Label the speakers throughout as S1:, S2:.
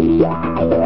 S1: Yeah.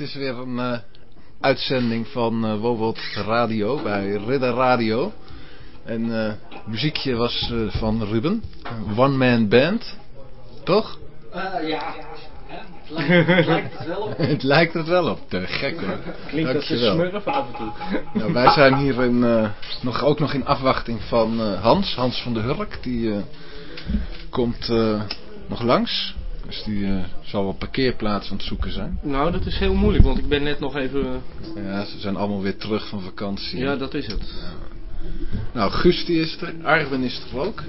S1: Dit is weer een eh, uitzending van eh Wobot Radio bij Ridder Radio. En eh muziekje was eh, van Ruben. One Man Band. Toch?
S2: Eh, ja, hè, het lijkt, het lijkt het wel op.
S1: Het lijkt het wel op. Te gek hoor.
S3: Klinkt als een smurf af en toe.
S1: Nou, wij zijn hier in, eh, nog, ook nog in afwachting van eh, Hans. Hans van de Hurk. Die eh, komt eh, nog langs. Dus die eh, zal wel parkeerplaats aan het zoeken zijn.
S3: Nou, dat is heel moeilijk, want ik ben net nog even...
S1: Ja, ze zijn allemaal weer terug van vakantie.
S3: Ja, dat is het.
S1: Nou, Guus die is er. Arwen is er ook.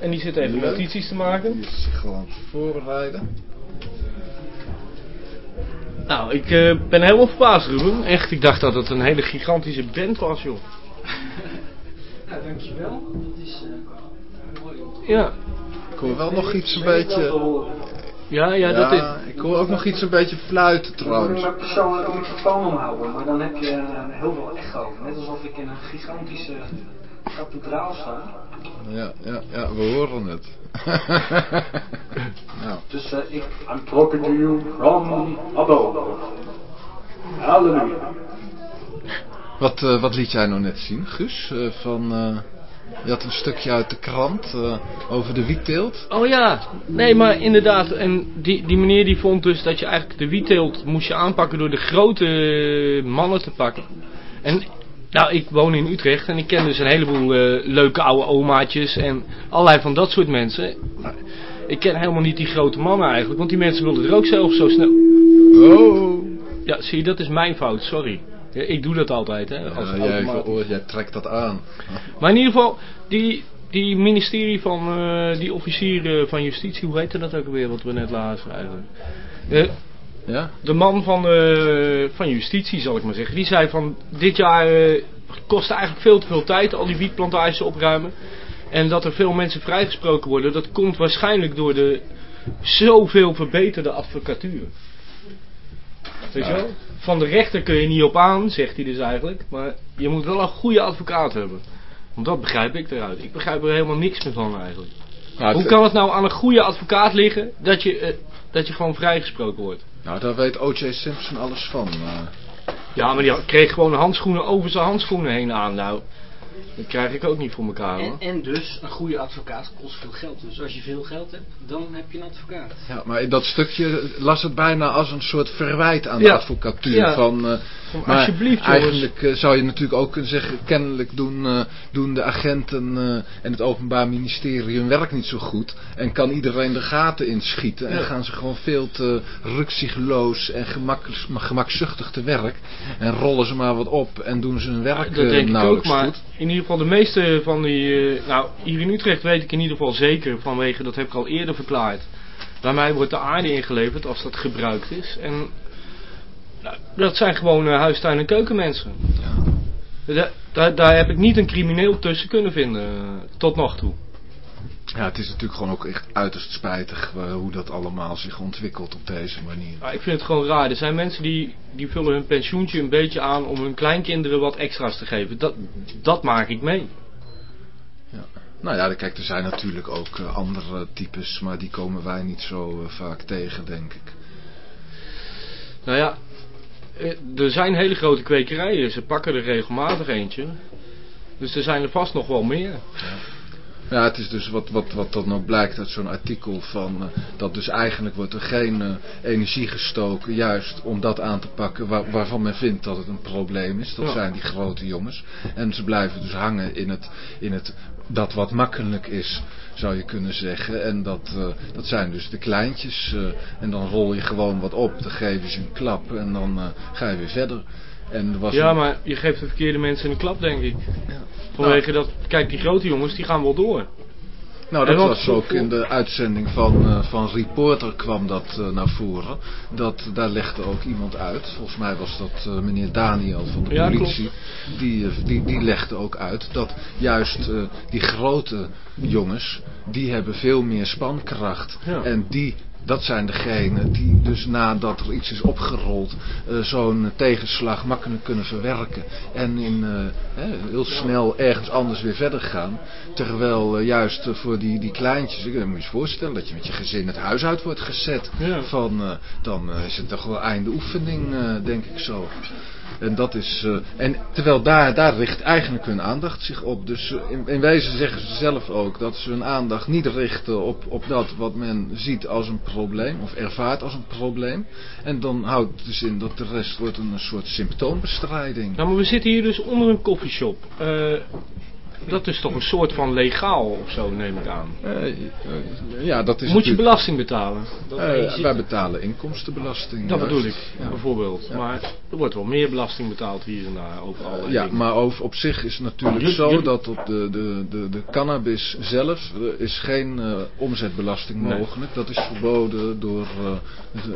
S3: En die zit even
S1: Leuk.
S3: notities te maken.
S1: Die is zich gewoon te voorbereiden.
S3: Nou, ik eh, ben helemaal verbaasd, Ruben. Echt, ik dacht dat het een hele gigantische band was, joh.
S2: Nou, dankjewel. Dat is eh, mooi.
S3: Ja,
S1: Ik hoor wel nog iets een beetje...
S3: ja, ja, dat is...
S1: ik hoor ook nog iets een beetje fluiten
S2: Ik moet
S1: trouwens.
S2: mijn persoonlijke microfoon omhouden, maar dan heb je eh, heel veel echo. Net alsof ik in een gigantische kathedraal sta.
S1: Ja, ja, ja, we horen het. nou,
S2: Dus ik, I'm talking to you from above. Halleluja.
S1: wat, eh, wat liet jij nou net zien, Guus? Eh, van, eh, je had een stukje uit de krant eh, over de wietteelt.
S3: Oh ja, nee, maar inderdaad. En die, die meneer die vond dus dat je eigenlijk de wietteelt moest je aanpakken door de grote mannen te pakken. En nou, ik woon in Utrecht en ik ken dus een heleboel eh, leuke oude omaatjes en allerlei van dat soort mensen. Maar ik ken helemaal niet die grote mannen eigenlijk, want die mensen wilden er ook zelf zo snel...
S1: Oh,
S3: Ja, zie je, dat is mijn fout, sorry. Ja, ik doe dat altijd, hè. Als
S1: Ja, jij, trekt dat aan.
S3: Maar in ieder geval, die, die ministerie van, eh, die officier eh, van justitie, hoe heette dat ook alweer, wat we net lazen eigenlijk. Eh,
S1: Ja?
S3: de man van, eh, van justitie, zal ik maar zeggen, die zei van dit jaar eh kost eigenlijk veel te veel tijd, al die wietplantages opruimen. En dat er veel mensen vrijgesproken worden, dat komt waarschijnlijk door de zoveel verbeterde advocatuur. Weet je wel? Van de rechter kun je niet op aan, zegt hij dus eigenlijk. Maar je moet wel een goede advocaat hebben. Want dat begrijp ik eruit. Ik begrijp er helemaal niks meer van eigenlijk.
S1: Nou,
S3: Hoe kan het nou aan een goede advocaat liggen dat je, eh, dat je gewoon vrijgesproken wordt?
S1: nou, daar weet O.J. Simpson alles van. eh.
S3: Ja, maar die kreeg gewoon handschoenen over zijn handschoenen heen aan. Nou, dat krijg ik ook niet voor elkaar hoor.
S2: En, en dus, een goede advocaat kost veel geld. Dus als je veel geld hebt, dan heb je een advocaat.
S1: Ja, maar in dat stukje las het bijna als een soort verwijt aan de
S3: Ja.
S1: advocatuur.
S3: Ja.
S1: Van, eh,
S3: Van,
S1: maar
S3: alsjeblieft, jongens.
S1: eigenlijk eh, zou je natuurlijk ook kunnen zeggen, kennelijk doen, eh, doen de agenten eh, en het openbaar ministerie hun werk niet zo goed. En kan iedereen de gaten inschieten. En
S3: Ja.
S1: gaan ze gewoon veel te rukzichtloos en gemak, gemakzuchtig te werk. En rollen ze maar wat op en doen ze hun werk
S3: Dat denk ik ook,
S1: nauwelijks
S3: maar
S1: goed.
S3: In ieder geval de meeste van die... eh, nou, hier in Utrecht weet ik in ieder geval zeker vanwege, dat heb ik al eerder verklaard. Bij mij wordt de aarde ingeleverd als dat gebruikt is. En nou, dat zijn gewoon eh, huistuin- en keukenmensen. Da- daar, daar heb ik niet een crimineel tussen kunnen vinden, eh, tot nog toe.
S1: Ja, het is natuurlijk gewoon ook echt uiterst spijtig eh, hoe dat allemaal zich ontwikkelt op deze manier.
S3: Maar ik vind het gewoon raar. Er zijn mensen die, die vullen hun pensioentje een beetje aan om hun kleinkinderen wat extra's te geven. Dat, dat maak ik mee.
S1: Nou ja, kijk, er zijn natuurlijk ook eh, andere types, maar die komen wij niet zo eh, vaak tegen, denk ik.
S3: Nou ja, er zijn hele grote kwekerijen. Ze pakken er regelmatig eentje. Dus er zijn er vast nog wel meer.
S1: Ja, het is dus wat, wat, wat dan ook blijkt uit zo'n artikel van eh, dat dus eigenlijk wordt er geen eh, energie gestoken juist om dat aan te pakken waar- waarvan men vindt dat het een probleem is. Dat
S3: Ja.
S1: zijn die grote jongens. En ze blijven dus hangen in het, in het dat wat makkelijk is, zou je kunnen zeggen. En dat, eh, dat zijn dus de kleintjes. en dan rol je gewoon wat op, dan geef je ze een klap en dan ga je weer verder. En was
S3: Ja,
S1: een-
S3: maar je geeft de verkeerde mensen een klap, denk ik. Vanwege dat, kijk, die grote jongens, die gaan wel door.
S1: Nou, dat was ook in de uitzending van, eh, van Reporter kwam dat eh, naar voren. Dat, daar legde ook iemand uit. Volgens mij was dat eh, meneer Daniel van de
S3: Ja,
S1: politie. Die, die, die legde ook uit dat juist eh, die grote jongens, die hebben veel meer spankracht.
S3: Ja.
S1: En die, dat zijn degenen die dus nadat er iets is opgerold, eh, zo'n tegenslag makkelijk kunnen verwerken. En in, eh, heel snel ergens anders weer verder gaan. Terwijl eh, juist voor die, die kleintjes, ik kan me eens voorstellen dat je met je gezin het huis uit wordt gezet.
S3: Ja.
S1: Van, dan is het toch wel einde oefening, denk ik zo. En dat is. eh, en terwijl daar, daar richt eigenlijk hun aandacht zich op. Dus eh, in, wezen zeggen ze zelf ook dat ze hun aandacht niet richten op, op dat wat men ziet als een probleem. Of ervaart als een probleem. En dan houdt het dus in dat de rest wordt een soort symptoombestrijding.
S3: Nou, maar we zitten hier dus onder een koffieshop. Eh dat is toch een soort van legaal of zo, neem ik aan.
S1: Eh, eh, ja, dat is
S3: Moet je belasting betalen?
S2: Dat
S1: eh,
S2: wij
S1: betalen inkomstenbelasting.
S3: Dat
S1: juist.
S3: bedoel ik,
S1: Ja.
S3: bijvoorbeeld.
S1: Ja.
S3: Maar er wordt wel meer belasting betaald hier en daar over allerlei
S1: Ja,
S3: dingen.
S1: maar over, op zich is het natuurlijk zo dat op de, de, de, de cannabis zelf is geen omzetbelasting
S3: Nee.
S1: mogelijk. Dat is verboden door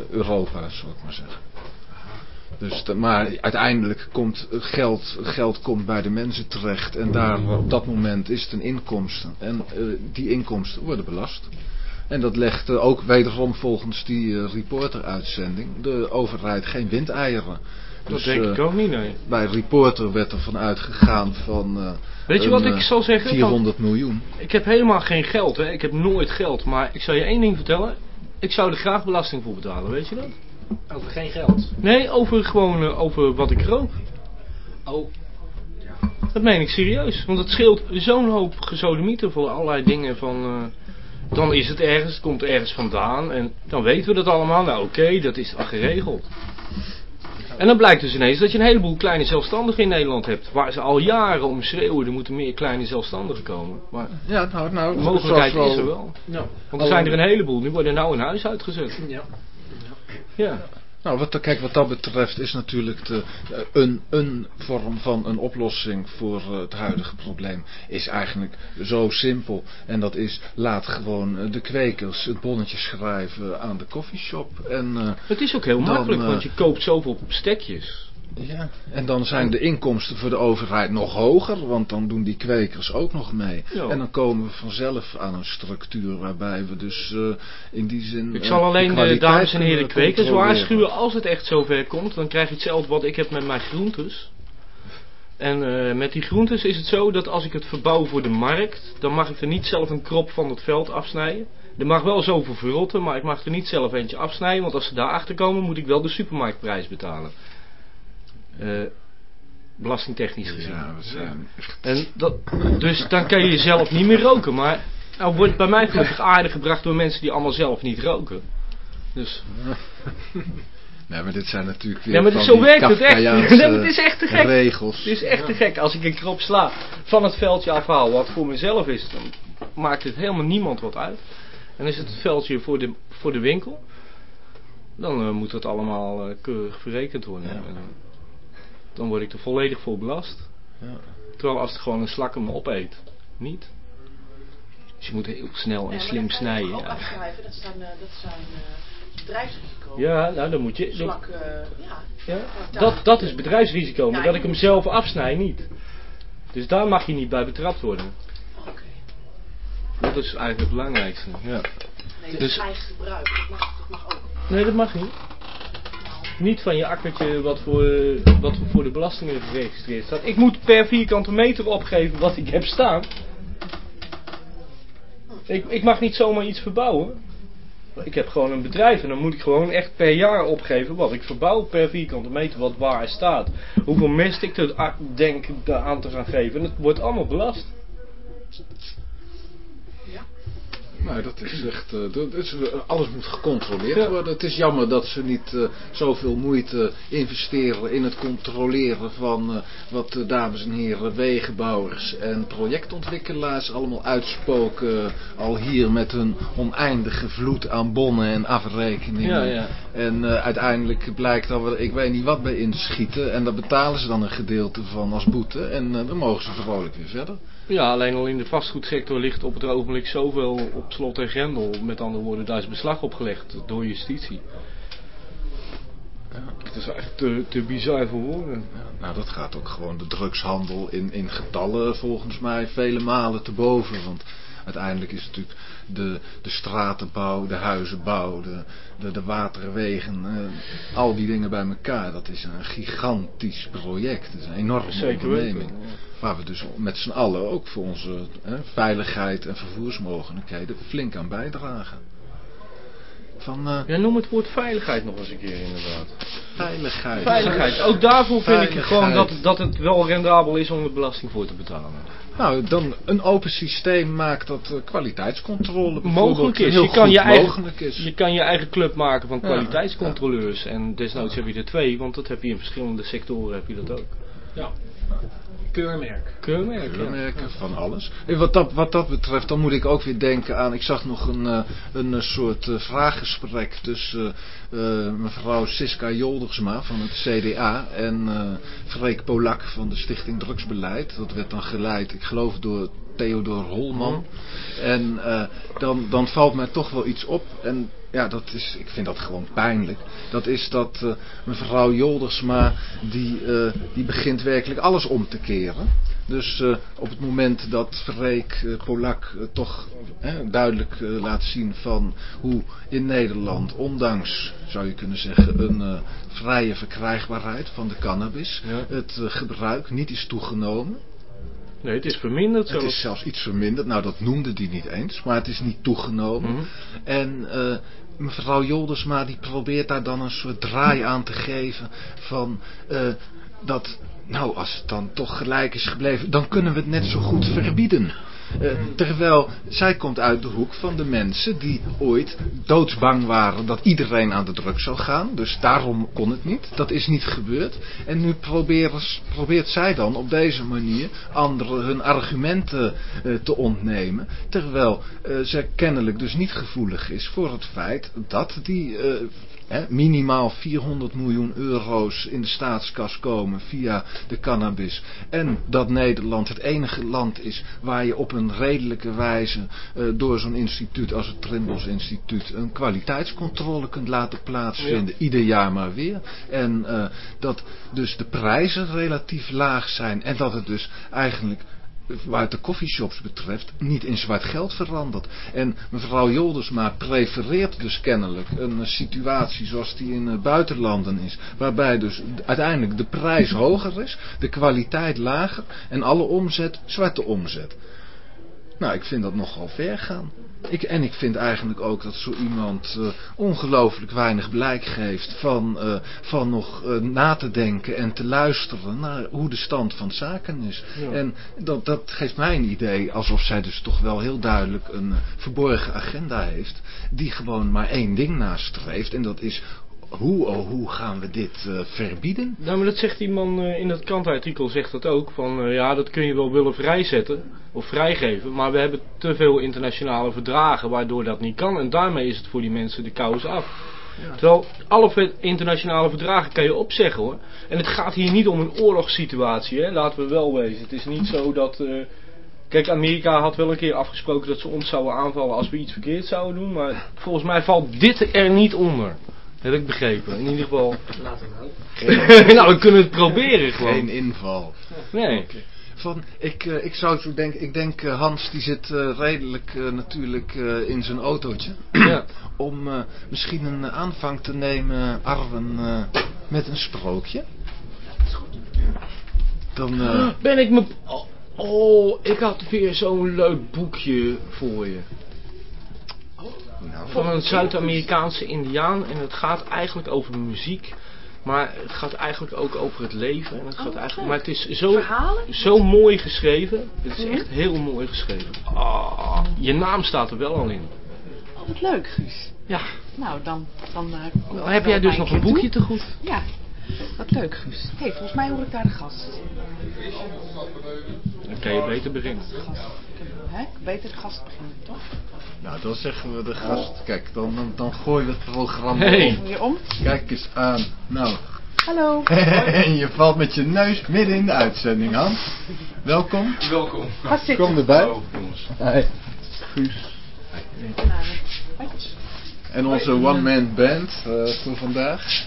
S1: Europa, zou ik maar zeggen. Dus de- maar uiteindelijk komt het geld, geld komt bij de mensen terecht en daar op dat moment is het een inkomsten. En eh, die inkomsten worden belast. En dat legt eh, ook wederom volgens die eh, reporter-uitzending de overheid geen windeieren.
S3: Dat
S1: Dus,
S3: denk
S1: eh,
S3: ik ook niet, nee.
S1: bij Reporter werd er van uitgegaan van... eh,
S3: Weet je wat ik
S1: eh,
S3: zal zeggen? Van-
S1: 400 miljoen.
S3: Ik heb helemaal geen geld, hè. Ik heb nooit geld. Maar ik zal je één ding vertellen. Ik zou er graag belasting voor betalen, weet je dat?
S2: Over geen geld.
S3: Nee, over gewoon eh, over wat ik rook.
S2: Oh,
S3: Dat meen ik serieus. Want het scheelt zo'n hoop gesodemieten voor allerlei dingen van... eh, dan is het ergens, het komt ergens vandaan. En dan weten we dat allemaal. Nou oké, dat is al geregeld. En dan blijkt dus ineens dat je een heleboel kleine zelfstandigen in Nederland hebt. Waar ze al jaren om schreeuwen, er moeten meer kleine zelfstandigen komen. Maar
S1: Ja, nou, nou
S3: de mogelijkheid is er wel.
S2: ja.
S3: Want er zijn er een heleboel. Nu worden nou een huis uitgezet.
S2: Ja.
S3: Ja.
S1: Nou, wat, kijk, wat dat betreft is natuurlijk de, de- een, een vorm van een oplossing voor eh, het huidige probleem is eigenlijk zo simpel. En dat is, laat gewoon eh, de kwekers het bonnetje schrijven aan de koffieshop. En, eh,
S3: Het is ook heel
S1: Dan,
S3: makkelijk,
S1: eh,
S3: want je koopt zoveel stekjes.
S1: Ja, en dan zijn de inkomsten voor de overheid nog hoger, want dan doen die kwekers ook nog mee.
S3: Ja.
S1: En dan komen we vanzelf aan een structuur waarbij we dus eh, in die zin...
S3: Ik
S1: eh,
S3: zal alleen de
S1: kwaliteit
S3: dames en heren kwekers waarschuwen als het echt zover komt. Dan krijg je hetzelfde wat ik heb met mijn groentes. En eh, met die groentes is het zo dat als ik het verbouw voor de markt, dan mag ik er niet zelf een krop van het veld afsnijden. Er mag wel zoveel verrotten, maar ik mag er niet zelf eentje afsnijden, want als ze daarachter komen moet ik wel de supermarktprijs betalen. Eh, belastingtechnisch gezien.
S1: Ja, we zijn echt...
S3: En dat, dus dan kan je zelf niet meer roken. Maar nou wordt bij mij gelukkig aardig gebracht door mensen die allemaal zelf niet roken. Dus,
S1: Nee, maar dit zijn natuurlijk weer
S3: ja, maar
S1: van
S3: zo werkt het echt. Nee, maar het is echt te gek.
S1: regels.
S3: Het is echt te gek. Als ik een krop sla van het veldje afhaal, wat voor mezelf is, dan maakt het helemaal niemand wat uit. En is het het veldje voor de, voor de winkel, dan eh, moet dat allemaal eh, keurig verrekend worden.
S1: Ja.
S3: Dan word ik er volledig voor belast.
S1: Ja.
S3: Terwijl als het gewoon een slak hem opeet, niet. Dus je moet heel snel en
S4: Ja,
S3: slim
S4: dat
S3: snijden. Ja,
S4: afschrijven. Dat zijn, eh, dat zijn eh, bedrijfsrisico's.
S3: ja nou dan moet je... dan-
S4: Slak, eh, ja.
S3: ja, dat, dat is bedrijfsrisico, maar
S4: Ja,
S3: dat ik hem zelf afsnij niet. Dus daar mag je niet bij betrapt worden.
S4: Oké.
S3: Dat is eigenlijk het belangrijkste. Ja.
S4: Nee, dat
S3: Dus-
S4: is eigen gebruik. Dat mag, dat mag ook.
S3: Nee, dat mag niet. Niet van je akkertje wat voor, wat voor de belastingen geregistreerd staat. Ik moet per vierkante meter opgeven wat ik heb staan. Ik, ik mag niet zomaar iets verbouwen. Ik heb gewoon een bedrijf en dan moet ik gewoon echt per jaar opgeven wat ik verbouw per vierkante meter wat waar staat. Hoeveel mest ik er denk aan te gaan geven. En het wordt allemaal belast.
S1: Nou, dat is echt. eh, dat is, eh, alles moet gecontroleerd
S3: Ja.
S1: worden. Het is jammer dat ze niet eh, zoveel moeite investeren in het controleren van eh, wat de dames en heren wegenbouwers en projectontwikkelaars allemaal uitspoken. al hier met hun oneindige vloed aan bonnen en afrekeningen.
S3: Ja, ja.
S1: En uiteindelijk blijkt dat we, ik weet niet wat bij inschieten. En daar betalen ze dan een gedeelte van als boete. En dan mogen ze vrolijk weer verder.
S3: Ja, alleen al in de vastgoedsector ligt op het ogenblik zoveel op slot en grendel. Met andere woorden, daar is beslag op gelegd door justitie. Het is echt te, te bizar voor woorden.
S1: Ja, nou, dat gaat ook gewoon de drugshandel in, in getallen volgens mij vele malen te boven. Want uiteindelijk is natuurlijk de, de stratenbouw, de huizenbouw, de, de, de waterwegen, eh, al die dingen bij elkaar. Dat is een gigantisch project. Het is een enorme
S3: Zeker
S1: onderneming.
S3: weten.
S1: Waar we dus met z'n allen ook voor onze eh, veiligheid en vervoersmogelijkheden flink aan bijdragen. Van eh,
S3: Ja, noem het woord veiligheid nog eens een keer inderdaad.
S1: veiligheid.
S3: Veiligheid. Ook daarvoor vind ik gewoon dat, dat het wel rendabel is om er belasting voor te betalen.
S1: Nou, dan een open systeem maakt dat eh, kwaliteitscontrole bijvoorbeeld
S3: Mogelijk is.
S1: heel
S3: Je kan
S1: goed
S3: je, eigen,
S1: mogelijk is.
S3: je kan je eigen club maken van
S1: Ja,
S3: kwaliteitscontroleurs. En desnoods heb je er twee, want dat heb je in verschillende sectoren heb je dat ook.
S2: Ja. Keurmerk.
S3: Keurmerk, ja.
S1: Keurmerken van alles. En wat dat, wat dat betreft, dan moet ik ook weer denken aan. Ik zag nog een, eh, een eh, soort eh, vraaggesprek tussen eh, mevrouw Siska Joldersma van het CDA en eh Freek Polak van de Stichting Drugsbeleid. Dat werd dan geleid, ik geloof, door Theodor Holman. En eh, dan, dan valt mij toch wel iets op. En ja, dat is, ik vind dat gewoon pijnlijk. Dat is dat mevrouw Joldersma, die, die begint werkelijk alles om te keren. Dus eh, op het moment dat Freek eh, Polak eh, toch duidelijk laat zien van hoe in Nederland, ondanks, zou je kunnen zeggen, een vrije verkrijgbaarheid van de cannabis,
S3: Ja.
S1: het gebruik niet is toegenomen.
S3: Nee, het is verminderd
S1: Het is zelfs iets verminderd. Nou, dat noemde die niet eens. Maar het is niet toegenomen.
S3: Mhm.
S1: En mevrouw Joldersma die probeert daar dan een soort draai aan te geven. Van dat, nou als het dan toch gelijk is gebleven. Dan kunnen we het net zo goed verbieden. Eh, terwijl zij komt uit de hoek van de mensen die ooit doodsbang waren dat iedereen aan de druk zou gaan. Dus daarom kon het niet. Dat is niet gebeurd. En nu probeert zij dan op deze manier anderen hun argumenten eh, te ontnemen. Terwijl eh, zij kennelijk dus niet gevoelig is voor het feit dat die hè, minimaal 400 miljoen euro's in de staatskas komen via de cannabis. En dat Nederland het enige land is waar je op een redelijke wijze eh, door zo'n instituut als het Trimbos Instituut een kwaliteitscontrole kunt laten plaatsvinden. Ieder jaar maar weer. En eh, dat dus de prijzen relatief laag zijn en dat het dus eigenlijk wat de coffeeshops betreft niet in zwart geld verandert. En mevrouw Joldersma prefereert dus kennelijk een situatie zoals die in eh, buitenlanden is. Waarbij dus uiteindelijk de prijs hoger is, de kwaliteit lager en alle omzet zwarte omzet. Nou, ik vind dat nogal ver gaan. Ik, en ik vind eigenlijk ook dat zo iemand uh, ongelooflijk weinig blijk geeft van, uh, van nog uh, na te denken en te luisteren naar hoe de stand van zaken is.
S3: Ja.
S1: En dat, dat geeft mij een idee alsof zij dus toch wel heel duidelijk een verborgen agenda heeft. Die gewoon maar één ding nastreeft en dat is hoe, oh, hoe gaan we dit uh, verbieden?
S3: Nou, maar dat zegt die man uh, in dat krantartikel zegt dat ook. Van uh, ja, dat kun je wel willen vrijzetten of vrijgeven. Maar we hebben te veel internationale verdragen waardoor dat niet kan. En daarmee is het voor die mensen de kous af. Ja. Terwijl alle internationale verdragen kan je opzeggen hoor. En het gaat hier niet om een oorlogssituatie. Hè? Laten we wel wezen. Het is niet zo dat... Uh, Kijk, Amerika had wel een keer afgesproken dat ze ons zouden aanvallen als we iets verkeerd zouden doen. Maar volgens mij valt dit er niet onder. Dat heb ik begrepen. In ieder geval.
S2: Laten we
S3: nou, we kunnen het proberen gewoon.
S1: Geen inval.
S3: Nee.
S1: Okay. Van, ik, uh, ik zou zo denken, ik denk uh, Hans die zit uh, redelijk natuurlijk in zijn autootje.
S3: Ja.
S1: Om misschien een aanvang te nemen, Arwen, met een sprookje. Dan,
S3: ben ik me... Oh, oh, ik had weer zo'n leuk boekje voor je.
S1: Nou,
S3: van een Zuid-Amerikaanse indiaan. En het gaat eigenlijk over muziek. Maar het gaat eigenlijk ook over het leven. En het gaat
S4: Oh,
S3: eigenlijk, maar het is zo,
S4: Verhalen?
S3: zo mooi geschreven. Het is
S4: Mhm.
S3: echt heel mooi geschreven. Ah, je naam staat er wel al in.
S4: Oh, wat leuk, Guus.
S3: Ja,
S4: Nou, dan... dan eh, komt
S3: dan
S4: het
S3: heb jij dus nog
S4: een
S3: boekje
S4: toe.
S3: te goed.
S4: Ja, wat leuk, Guus. Hé, hey, volgens mij hoor ik daar de gast.
S3: Dan kan je beter beginnen.
S4: Gast. Hè? Beter de gast beginnen, toch?
S1: nou, dan zeggen we de gast, kijk, dan, dan, dan gooien we het programma
S3: Hey.
S1: om.
S4: Om.
S1: Kijk eens aan. Nou,
S4: Hallo.
S1: en je valt met je neus midden in de uitzending, Hans. Welkom.
S5: Welkom.
S4: Ga zitten.
S1: Kom erbij.
S5: Jongens.
S1: Hi. Guus.
S4: Hoi.
S1: En onze one-man band eh, voor vandaag.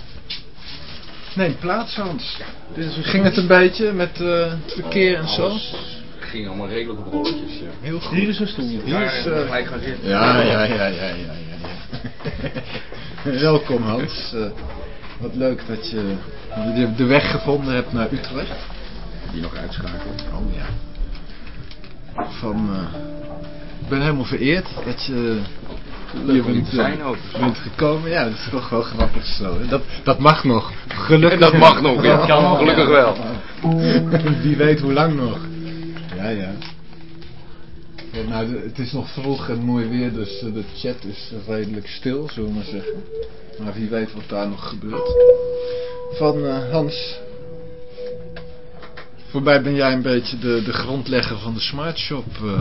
S1: Neem plaats, Hans. Ging het een beetje met eh, het verkeer en zo?
S5: Ging allemaal redelijk op rolletjes. Ja.
S1: Heel goed.
S3: Hier is een stoel.
S1: Hier
S5: Ja,
S1: is, eh,
S5: gelijk gaan zitten.
S1: Ja, ja, ja, ja, ja, ja. ja. Welkom Hans. Eh, wat leuk dat je de- de weg gevonden hebt naar Utrecht.
S5: Die nog uitschakelen.
S1: Oh ja. Van, eh, ik ben helemaal vereerd dat je
S5: Om hier
S1: bent,
S5: zijn
S1: eh,
S5: ook.
S1: bent gekomen. Ja, dat is toch wel grappig zo. Dat, dat mag nog. Gelukkig.
S5: Dat mag nog, ja.
S3: Kan
S5: Gelukkig wel.
S1: Wie weet hoe lang nog. Ja, ja. Ja, nou, de- het is nog vroeg en mooi weer, dus eh, de chat is redelijk stil, zullen we maar zeggen. Maar wie weet wat daar nog gebeurt. Van eh, Hans. Voorbij ben jij een beetje de, de grondlegger van de Smart Shop. eh.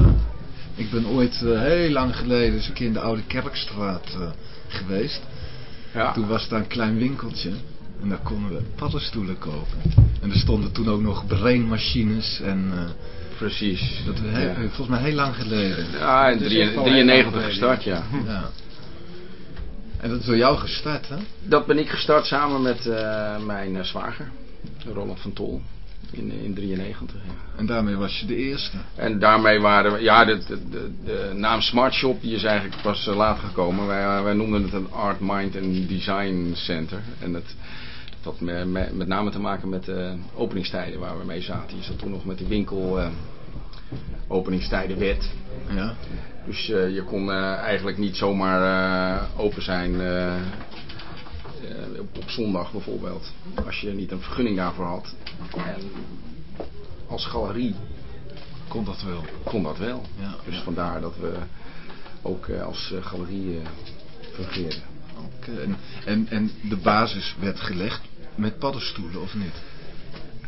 S1: Ik ben ooit eh, heel lang geleden eens een keer in de Oude Kerkstraat eh, geweest.
S5: Ja.
S1: Toen was daar een klein winkeltje. En daar konden we paddenstoelen kopen. En er stonden toen ook nog brainmachines. En eh,
S5: Precies.
S1: dat heel-
S5: Ja.
S1: volgens mij heel lang geleden.
S5: Ja, in
S1: Het is
S5: drie-
S1: echt al
S5: 93
S1: heel lang
S5: gestart, ja.
S1: Ja. En dat is door jou gestart, hè?
S5: Dat ben ik gestart samen met mijn zwager, Roland van Tol, in, in 93. Ja.
S1: En daarmee was je de eerste.
S5: En daarmee waren we, ja, de, de, de, de naam Smart Shop die is eigenlijk pas eh, later gekomen. Wij, wij noemden het een Art, Mind en Design Center. En het, het had me, me- met name te maken met de openingstijden waar we mee zaten. Je zat toen nog met de winkel eh openingstijdenwet.
S1: Ja.
S5: Dus eh, je kon eh, eigenlijk niet zomaar eh, open zijn eh, op, op zondag bijvoorbeeld. Als je niet een vergunning daarvoor had. En als galerie
S1: kon dat wel.
S5: kon dat wel.
S1: Ja,
S5: Dus
S1: ja.
S5: vandaar dat we ook eh, als eh, galerie fungeerden.
S1: Oké, En, en, en de basis werd gelegd met paddenstoelen, of niet?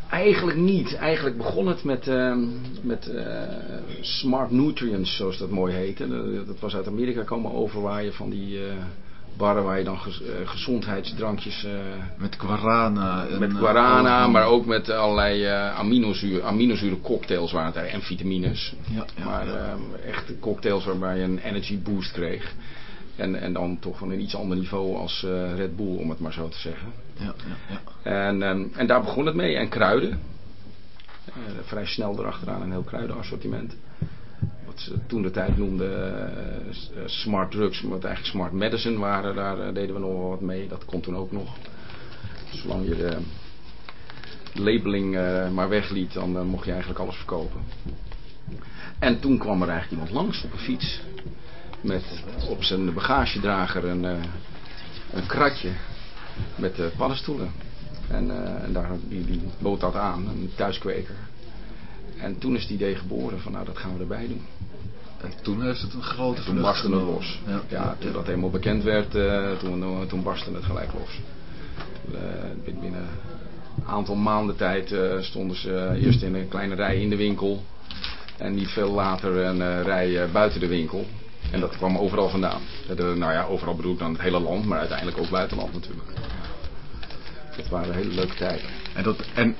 S5: Eigenlijk niet. Eigenlijk begon het met, ehm, met smart nutrients, zoals dat mooi heette. Dat- Dat was uit Amerika komen overwaaien van die barren waar je dan gez- eh, gezondheidsdrankjes... eh,
S1: Met guarana. En,
S5: met
S1: eh,
S5: guarana, maar ook met allerlei aminozuur, aminozuren cocktails waren het eigenlijk, en vitamines.
S1: Ja, ja,
S5: maar
S1: ja.
S5: ehm, echt cocktails waarbij je een energy boost kreeg. En, en dan toch van een iets ander niveau als Red Bull, om het maar zo te zeggen.
S1: Ja, ja, ja.
S5: En, ehm, en daar begon het mee. En kruiden. Vrij snel erachteraan een heel kruidenassortiment. Wat toen de tijd noemden eh, eh, smart drugs, wat eigenlijk smart medicine waren. Daar eh, deden we nog wat mee. Dat kon toen ook nog. Zolang je de labeling maar wegliet, dan mocht je eigenlijk alles verkopen. En toen kwam er eigenlijk iemand langs op een fiets. Met op zijn bagagedrager een, een kratje met paddenstoelen. En, en daar, die, die bood dat aan, een thuiskweker. En toen is het idee geboren van nou dat gaan we erbij doen.
S1: En toen heeft het een grote
S5: Toen barstte het los.
S1: Ja,
S5: Ja, toen dat helemaal bekend werd, eh, toen, eh, toen barstte het gelijk los. Eh, binnen een aantal maanden tijd stonden ze eerst in een kleine rij in de winkel. En niet veel later een rij buiten de winkel. En dat kwam overal vandaan. Nou ja, overal bedoel ik dan het hele land, maar uiteindelijk ook buitenland natuurlijk. Dat waren hele leuke tijden.
S1: En, dat, en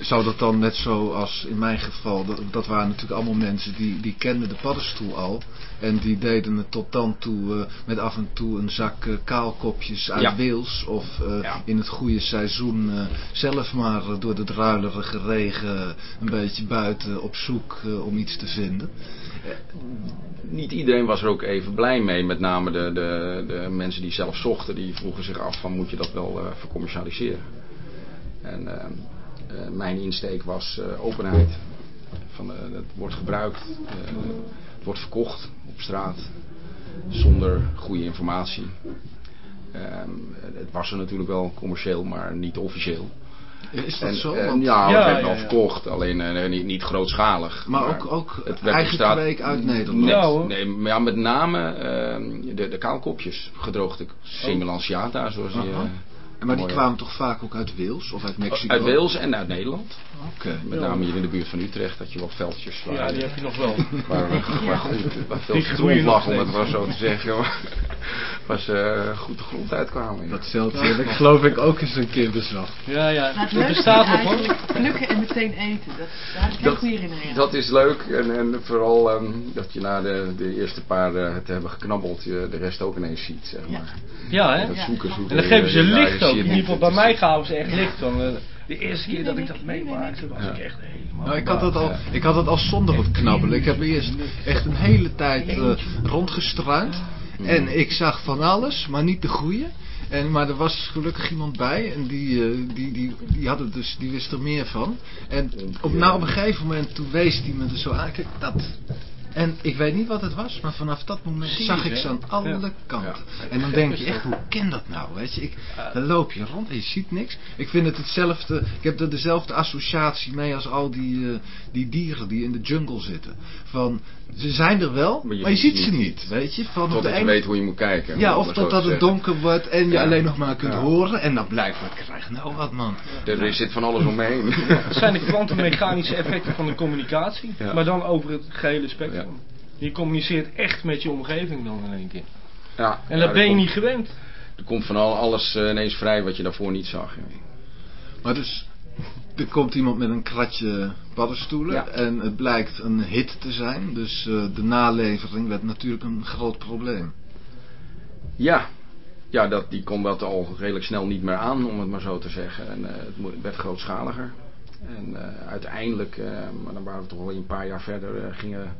S1: zou dat dan net zo als in mijn geval, dat, dat waren natuurlijk allemaal mensen die, die kenden de paddenstoel al. En die deden het tot dan toe eh, met af en toe een zak eh, kaalkopjes uit
S5: Ja.
S1: Wils. Of eh,
S5: Ja.
S1: in het goede seizoen zelf maar door de druilerige regen een beetje buiten op zoek om iets te vinden.
S5: niet iedereen was er ook even blij mee. Met name de, de, de mensen die zelf zochten, die vroegen zich af van moet je dat wel vercommercialiseren. En eh, eh, mijn insteek was eh, openheid. Van, eh, het wordt gebruikt, eh, het wordt verkocht op straat zonder goede informatie. Ehm, het was er natuurlijk wel commercieel, maar niet officieel.
S1: Is dat
S5: En,
S1: zo? Want-
S5: ja,
S3: Ja,
S5: het werd
S3: ja,
S5: wel
S3: ja.
S5: verkocht, alleen eh, niet, niet grootschalig.
S1: maar ook, ook
S5: het werd
S1: eigen
S5: straat-
S1: kweek uit Nederland.
S5: Nee, maar ja, met name ehm, de, de kaalkopjes, gedroogde semelanciata, zoals die...
S1: Aha. Maar die kwamen toch vaak ook uit Wales of uit Mexico?
S5: Uit Wales en uit Nederland.
S1: Oké.
S5: Met name hier in de buurt van Utrecht had je wel veldjes waar,
S3: Ja, die heb je nog wel.
S5: waar, waar, goed, waar veel grond lag, om het maar zo te zeggen. Waar ze eh, goed de grond uitkwamen. ja.
S1: Dat heb ik geloof ik ook eens een keer bezocht.
S3: Ja, ja.
S4: Maar het leuke
S3: bestaat nog hoor.
S4: plukken en meteen eten. Dat, daar heb ik
S5: Dat-
S4: herinneringen aan.
S5: Dat is leuk en, en vooral ehm, dat je na de, de eerste paar eh, het hebben geknabbeld, je de rest ook ineens ziet. Zeg
S4: Ja.
S5: maar.
S3: Ja, hè?
S5: Dat
S4: Ja.
S5: zoeken, zoeken.
S3: En dan geven ze licht ook. In ieder geval bij mij gaven ze echt licht. Dan, eh, de eerste keer dat ik dat meemaakte was ik echt helemaal...
S1: Nou, ik had dat al, ik had dat al zonder het knabbelen. Ik heb eerst echt een hele tijd eh, rondgestruind. En ik zag van alles, maar niet de goede. En, maar er was gelukkig iemand bij en die, eh, die, die, die, had het dus, die wist er meer van. En op, nou, op een gegeven moment toen wees hij me er zo aan. Kijk, dat. En ik weet niet wat het was, maar vanaf dat moment
S3: Zie
S1: zag ik ze aan alle
S3: Ja.
S1: kanten. En dan denk je echt, hoe ken dat nou? Weet je, ik, dan loop je rond en je ziet niks. Ik vind het hetzelfde, ik heb er dezelfde associatie mee als al die, eh, die dieren die in de jungle zitten. Van, ze zijn er wel, maar je, ziet ze niet, weet je. Van
S5: Totdat je weet hoe je moet kijken.
S1: ja, of totdat
S5: te
S1: het donker wordt en je
S5: Ja.
S1: alleen nog maar kunt
S5: Ja.
S1: horen. En dan blijkbaar krijg je nou wat man.
S5: Er, er zit van alles omheen.
S3: Het zijn de kwantummechanische effecten van de communicatie.
S5: Ja.
S3: Maar dan over het gehele spectrum.
S5: Ja.
S3: Je communiceert echt met je omgeving dan in één keer.
S5: Ja,
S3: En dat ben je
S5: komt-
S3: niet gewend.
S5: Er komt van al, alles eh, ineens vrij wat je daarvoor niet zag.
S1: Maar dus, er komt iemand met een kratje paddenstoelen
S5: Ja.
S1: en het blijkt een hit te zijn. Dus eh, de nalevering werd natuurlijk een groot probleem.
S5: Ja, ja dat, die kon dat al redelijk snel niet meer aan, om het maar zo te zeggen. En eh, het werd grootschaliger. En eh, uiteindelijk, maar dan waren we toch wel een paar jaar verder, gingen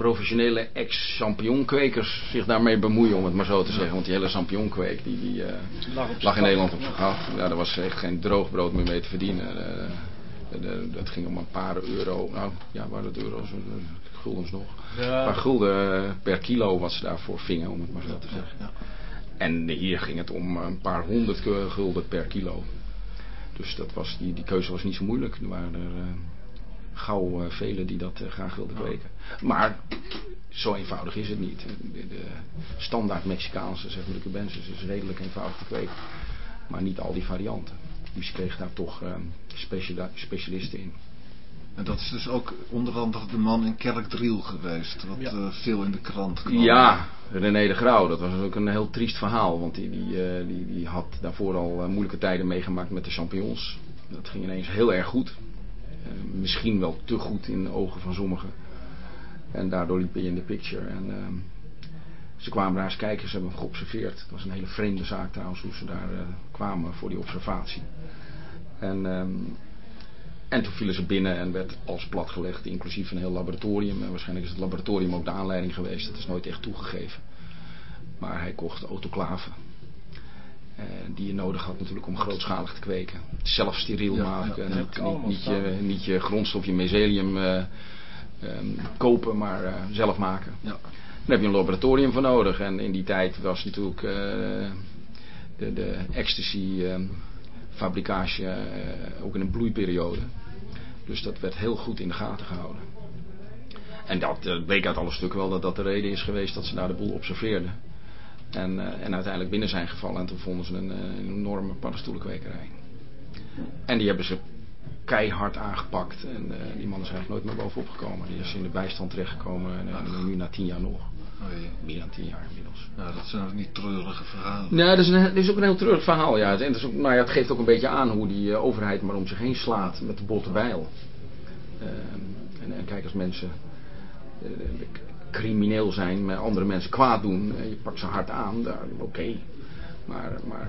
S5: professionele ex-champignonkwekers zich daarmee bemoeien, om het maar zo te zeggen. Want die hele champignonkweek, die, die eh, lag in Nederland op zijn gat. Ja, daar was echt geen droogbrood meer mee te verdienen. Eh, dat ging om een paar euro, nou ja, waren het euro's, eh, guldens nog. Een paar gulden per kilo wat ze daarvoor vingen, om het maar zo te zeggen.
S1: Ja.
S5: En hier ging het om een paar honderd gulden per kilo. Dus dat was, die, die keuze was niet zo moeilijk. Er waren er, gauw eh, velen die dat eh, graag wilden kweken. Maar zo eenvoudig is het niet. De, de standaard Mexicaanse, zeg maar de Cubensis, is redelijk eenvoudig te kweken. Maar niet al die varianten. Dus je kreeg daar toch eh, speciali- specialisten in.
S1: En dat is dus ook onder andere de man in Kerkdriel geweest. Wat
S3: Ja.
S1: eh, veel in de krant kwam.
S5: Ja, René de Grauw, dat was ook een heel triest verhaal. Want die, die, eh, die, die had daarvoor al eh, moeilijke tijden meegemaakt met de champignons. Dat ging ineens heel erg goed. Eh, misschien wel te goed in de ogen van sommigen. En daardoor liep hij in de picture. En ehm, ze kwamen daar eens kijken, ze hebben hem geobserveerd. Het was een hele vreemde zaak trouwens, hoe ze daar eh, kwamen voor die observatie. En, ehm, en toen vielen ze binnen en werd alles platgelegd, inclusief een heel laboratorium. En waarschijnlijk is het laboratorium ook de aanleiding geweest. Dat is nooit echt toegegeven. Maar hij kocht autoclaven. Eh, die je nodig had natuurlijk om grootschalig te kweken. Zelf steriel
S1: Ja,
S5: maken.
S1: ja,
S5: niet, niet, je, niet je grondstof, je mycelium eh, ehm, kopen, maar eh, zelf maken.
S1: Ja.
S5: Daar heb je een laboratorium voor nodig. En in die tijd was natuurlijk de, de ecstasy ehm, fabricage eh, ook in een bloeiperiode. Dus dat werd heel goed in de gaten gehouden. En dat bleek uit alle stukken wel dat dat de reden is geweest dat ze daar de boel observeerden. En, eh, en uiteindelijk binnen zijn gevallen en toen vonden ze een, eh, een enorme paddenstoelenkwekerij. En die hebben ze keihard aangepakt. En eh, die man is eigenlijk nooit meer bovenop gekomen. Die is in de bijstand terechtgekomen en nu na tien jaar nog.
S1: Oh.
S5: Meer dan tien jaar inmiddels.
S1: Nou, dat zijn ook niet treurige verhalen.
S5: Nee, dat is, een, dat is ook een heel treurig verhaal. Ja. Het, is ook, nou ja, het geeft ook een beetje aan hoe die overheid maar om zich heen slaat met de botte bijl. Ehm, en, en kijk, als mensen crimineel zijn, met andere mensen kwaad doen, eh, je pakt ze hard aan, daar- oké. Maar, maar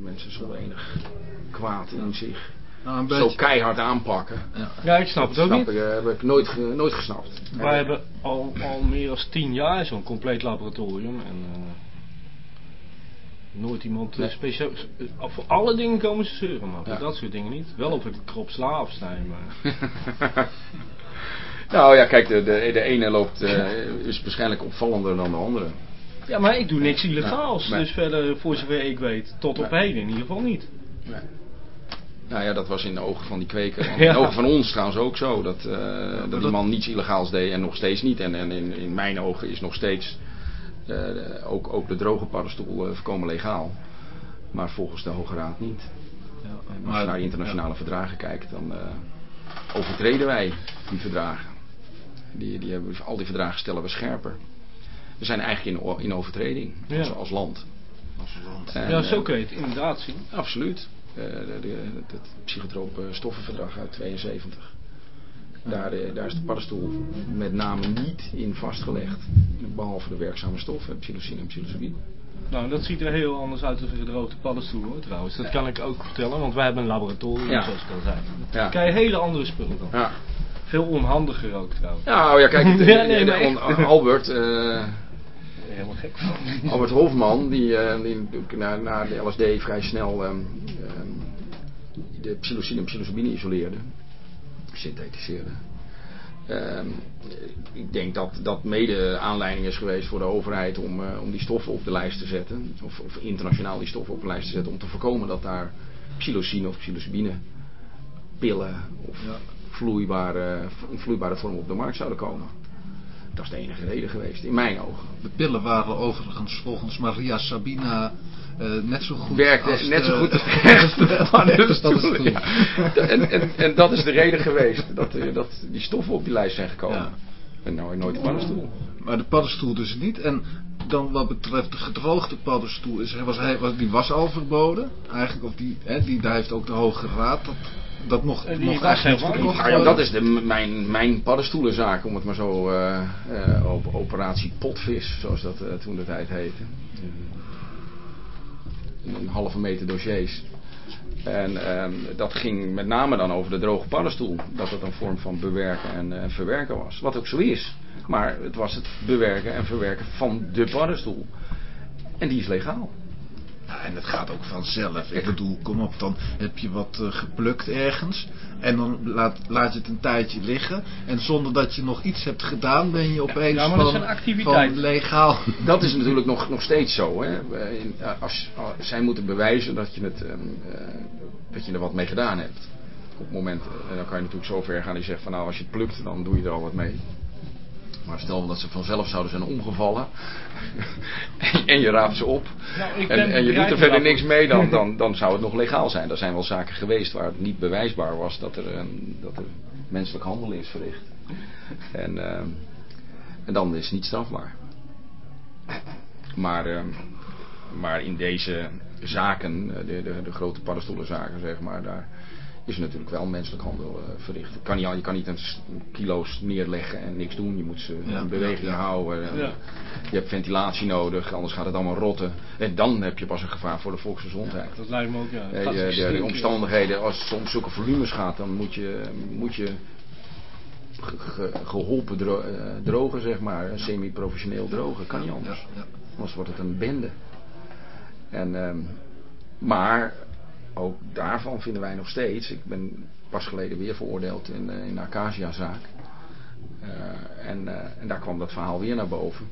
S5: mensen zonder enig kwaad in zich
S1: Nou, een
S5: zo keihard aanpakken,
S1: Ja.
S3: Ja, ik snap het ook
S5: snap
S3: niet.
S5: ik, eh, heb ik nooit, nooit gesnapt.
S3: Wij hebben al, al meer dan tien jaar zo'n compleet laboratorium. En eh, nooit iemand
S5: Nee.
S3: speciaal... Voor alle dingen komen ze zeuren, maar
S5: Ja.
S3: dat soort dingen niet. Wel of ik de krop sla afsnij, maar...
S5: nou ja, kijk, de, de, de ene loopt, eh, is waarschijnlijk opvallender dan de andere.
S3: Ja, maar ik doe niks illegaals.
S5: Nee.
S3: Dus verder, voor zover ik weet, tot op
S5: Nee.
S3: heden in ieder geval niet.
S5: Nee. Nou ja, dat was in de ogen van die kweker. En in
S3: Ja.
S5: de ogen van ons trouwens ook zo. Dat, eh, dat die man niets illegaals deed en nog steeds niet. En, en in, in mijn ogen is nog steeds eh, ook, ook de droge paddenstoel eh, voorkomen legaal. Maar volgens de Hoge Raad niet.
S1: Ja,
S5: En als je naar internationale verdragen kijkt, dan overtreden wij die verdragen. Die, die hebben, al die verdragen stellen we scherper. We zijn eigenlijk in, in overtreding
S3: Ja.
S5: als, als land.
S1: Als land.
S5: En,
S3: ja, zo
S5: eh,
S3: kun je het inderdaad zien.
S5: Absoluut. Eh, het psychotrope stoffenverdrag uit 72. Daar, eh, daar is de paddenstoel met name niet in vastgelegd. Behalve de werkzame stoffen, psilocine en psilocybine.
S3: Nou, dat ziet er heel anders uit dan een gedroogde paddenstoel hoor, trouwens. Dat kan ik ook vertellen, want wij hebben een laboratorium,
S5: Ja.
S3: zoals ik al zei.
S5: Ja.
S3: Dan krijg je hele andere spullen dan.
S5: Ja.
S3: Veel onhandiger ook trouwens.
S5: Nou ja, kijk,
S3: Ja, nee,
S5: de- on- Albert,
S3: Helemaal gek van.
S5: Albert Hofman, die, na, na de LSD vrij snel ehm, ehm, de psilocine en psilocybine isoleerde, synthetiseerde. Ehm, ik denk dat dat mede aanleiding is geweest voor de overheid om, eh, om die stoffen op de lijst te zetten. Of, of internationaal die stoffen op de lijst te zetten. Om te voorkomen dat daar psilocine of psilocybine pillen of
S1: Ja.
S5: Vloeibare, in vloeibare vorm op de markt zouden komen. Dat is de enige reden geweest, in mijn ogen.
S1: De pillen waren overigens volgens Maria Sabina eh, net zo goed.
S5: Werkte
S1: als
S5: net
S1: de-
S5: zo goed
S1: als de.
S5: Ja. En, en, en dat is de reden geweest dat, eh, dat die stoffen op die lijst zijn gekomen.
S1: Ja.
S5: En nou nooit de paddenstoel.
S1: Maar de paddenstoel dus niet. En dan wat betreft de gedroogde paddenstoel, is, was hij, was, die was al verboden. Eigenlijk, of die, hè, die, daar heeft ook de Hoge Raad dat, dat nog
S3: was
S1: eigenlijk niet
S5: ja, dat is de, mijn, mijn paddenstoelenzaak, om het maar zo, eh, eh, op operatie potvis, zoals dat eh, toen de tijd heette. Een halve meter dossiers. En ehm, dat ging met name dan over de droge paddenstoel. Dat het een vorm van bewerken en verwerken was. Wat ook zo is. Maar het was het bewerken en verwerken van de paddenstoel. En die is legaal.
S1: En het gaat ook vanzelf. Ik bedoel, kom op, dan heb je wat eh, geplukt ergens. En dan laat, laat je het een tijdje liggen. En zonder dat je nog iets hebt gedaan, ben je opeens
S3: Ja, maar dat is
S1: van,
S3: een activiteit.
S1: van legaal.
S5: Dat is natuurlijk nog, nog steeds zo. Hè? Eh, Als, als, zij moeten bewijzen dat je, het, ehm, eh, dat je er wat mee gedaan hebt. op het moment, en dan kan je natuurlijk zo ver gaan die zegt van nou als je het plukt dan doe je er al wat mee. Maar stel dat ze vanzelf zouden zijn omgevallen en, en je raapt ze op
S3: Nou,
S5: en, en je doet er verder niks mee, dan, dan, dan zou het nog legaal zijn. Er zijn wel zaken geweest waar het niet bewijsbaar was dat er, een, dat er menselijk handel is verricht. En, ehm, en dan is het niet strafbaar. Maar, ehm, maar in deze zaken, eh, de, de, de grote paddenstoelenzaken zeg maar, daar is natuurlijk wel menselijk handel eh, verricht. Je kan, niet, je kan niet een kilo's neerleggen en niks doen. Je moet ze
S1: Ja,
S5: in beweging
S1: ja,
S5: houden.
S3: Ja.
S5: Je hebt ventilatie nodig, anders gaat het allemaal rotten. En dan heb je pas een gevaar voor de volksgezondheid.
S3: Dat lijkt me ook, ja.
S5: Eh, de, omstandigheden, als het om zulke volumes gaat, dan moet je, moet je ge- ge- geholpen dro- eh, drogen, zeg maar. Semi-professioneel drogen, kan niet anders. Anders wordt het een bende. En, ehm, maar ook daarvan vinden wij nog steeds. Ik ben pas geleden weer veroordeeld in, eh, in de Acacia-zaak. Eh, en, eh, en daar kwam dat verhaal weer naar boven.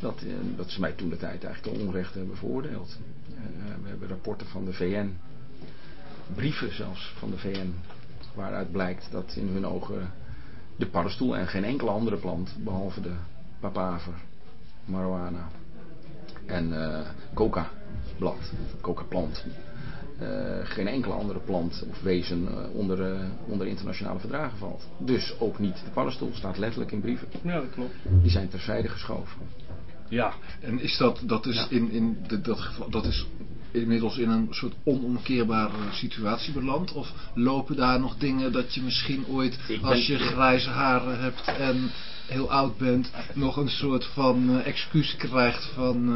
S5: Dat, dat ze mij toen de tijd eigenlijk ten onrechte hebben veroordeeld. We hebben rapporten van de VN, brieven zelfs van de VN, waaruit blijkt dat in hun ogen de paddenstoel en geen enkele andere plant, behalve de papaver, marijuana en coca-blad, coca-plant, eh, geen enkele andere plant of wezen eh, onder, eh, onder internationale verdragen valt. Dus ook niet de paddenstoel, staat letterlijk in brieven.
S3: Ja, dat klopt.
S5: Die zijn terzijde geschoven.
S3: Ja,
S1: En is dat, dat is in, in de- dat geval, dat is inmiddels in een soort onomkeerbare situatie beland? Of lopen daar nog dingen dat je misschien ooit, als je grijze haren hebt en heel oud bent, nog een soort van eh, excuus krijgt van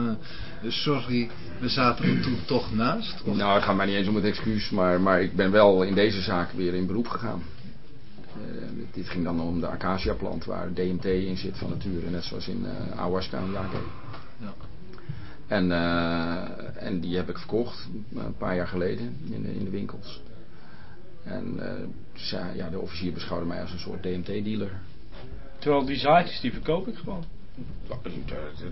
S1: eh, sorry, we zaten er toen toch naast? Of,
S5: Nou, het gaat mij niet eens om het excuus, maar, maar ik ben wel in deze zaak weer in beroep gegaan. Eh, dit ging dan om de acacia-plant waar DMT in zit van nature, net zoals in ayahuasca en yage.
S1: Ja.
S5: En, en die heb ik verkocht een paar jaar geleden in de, in de winkels. En ja, ja, de officier beschouwde mij als een soort DMT-dealer.
S3: Terwijl die zaadjes die verkoop ik gewoon.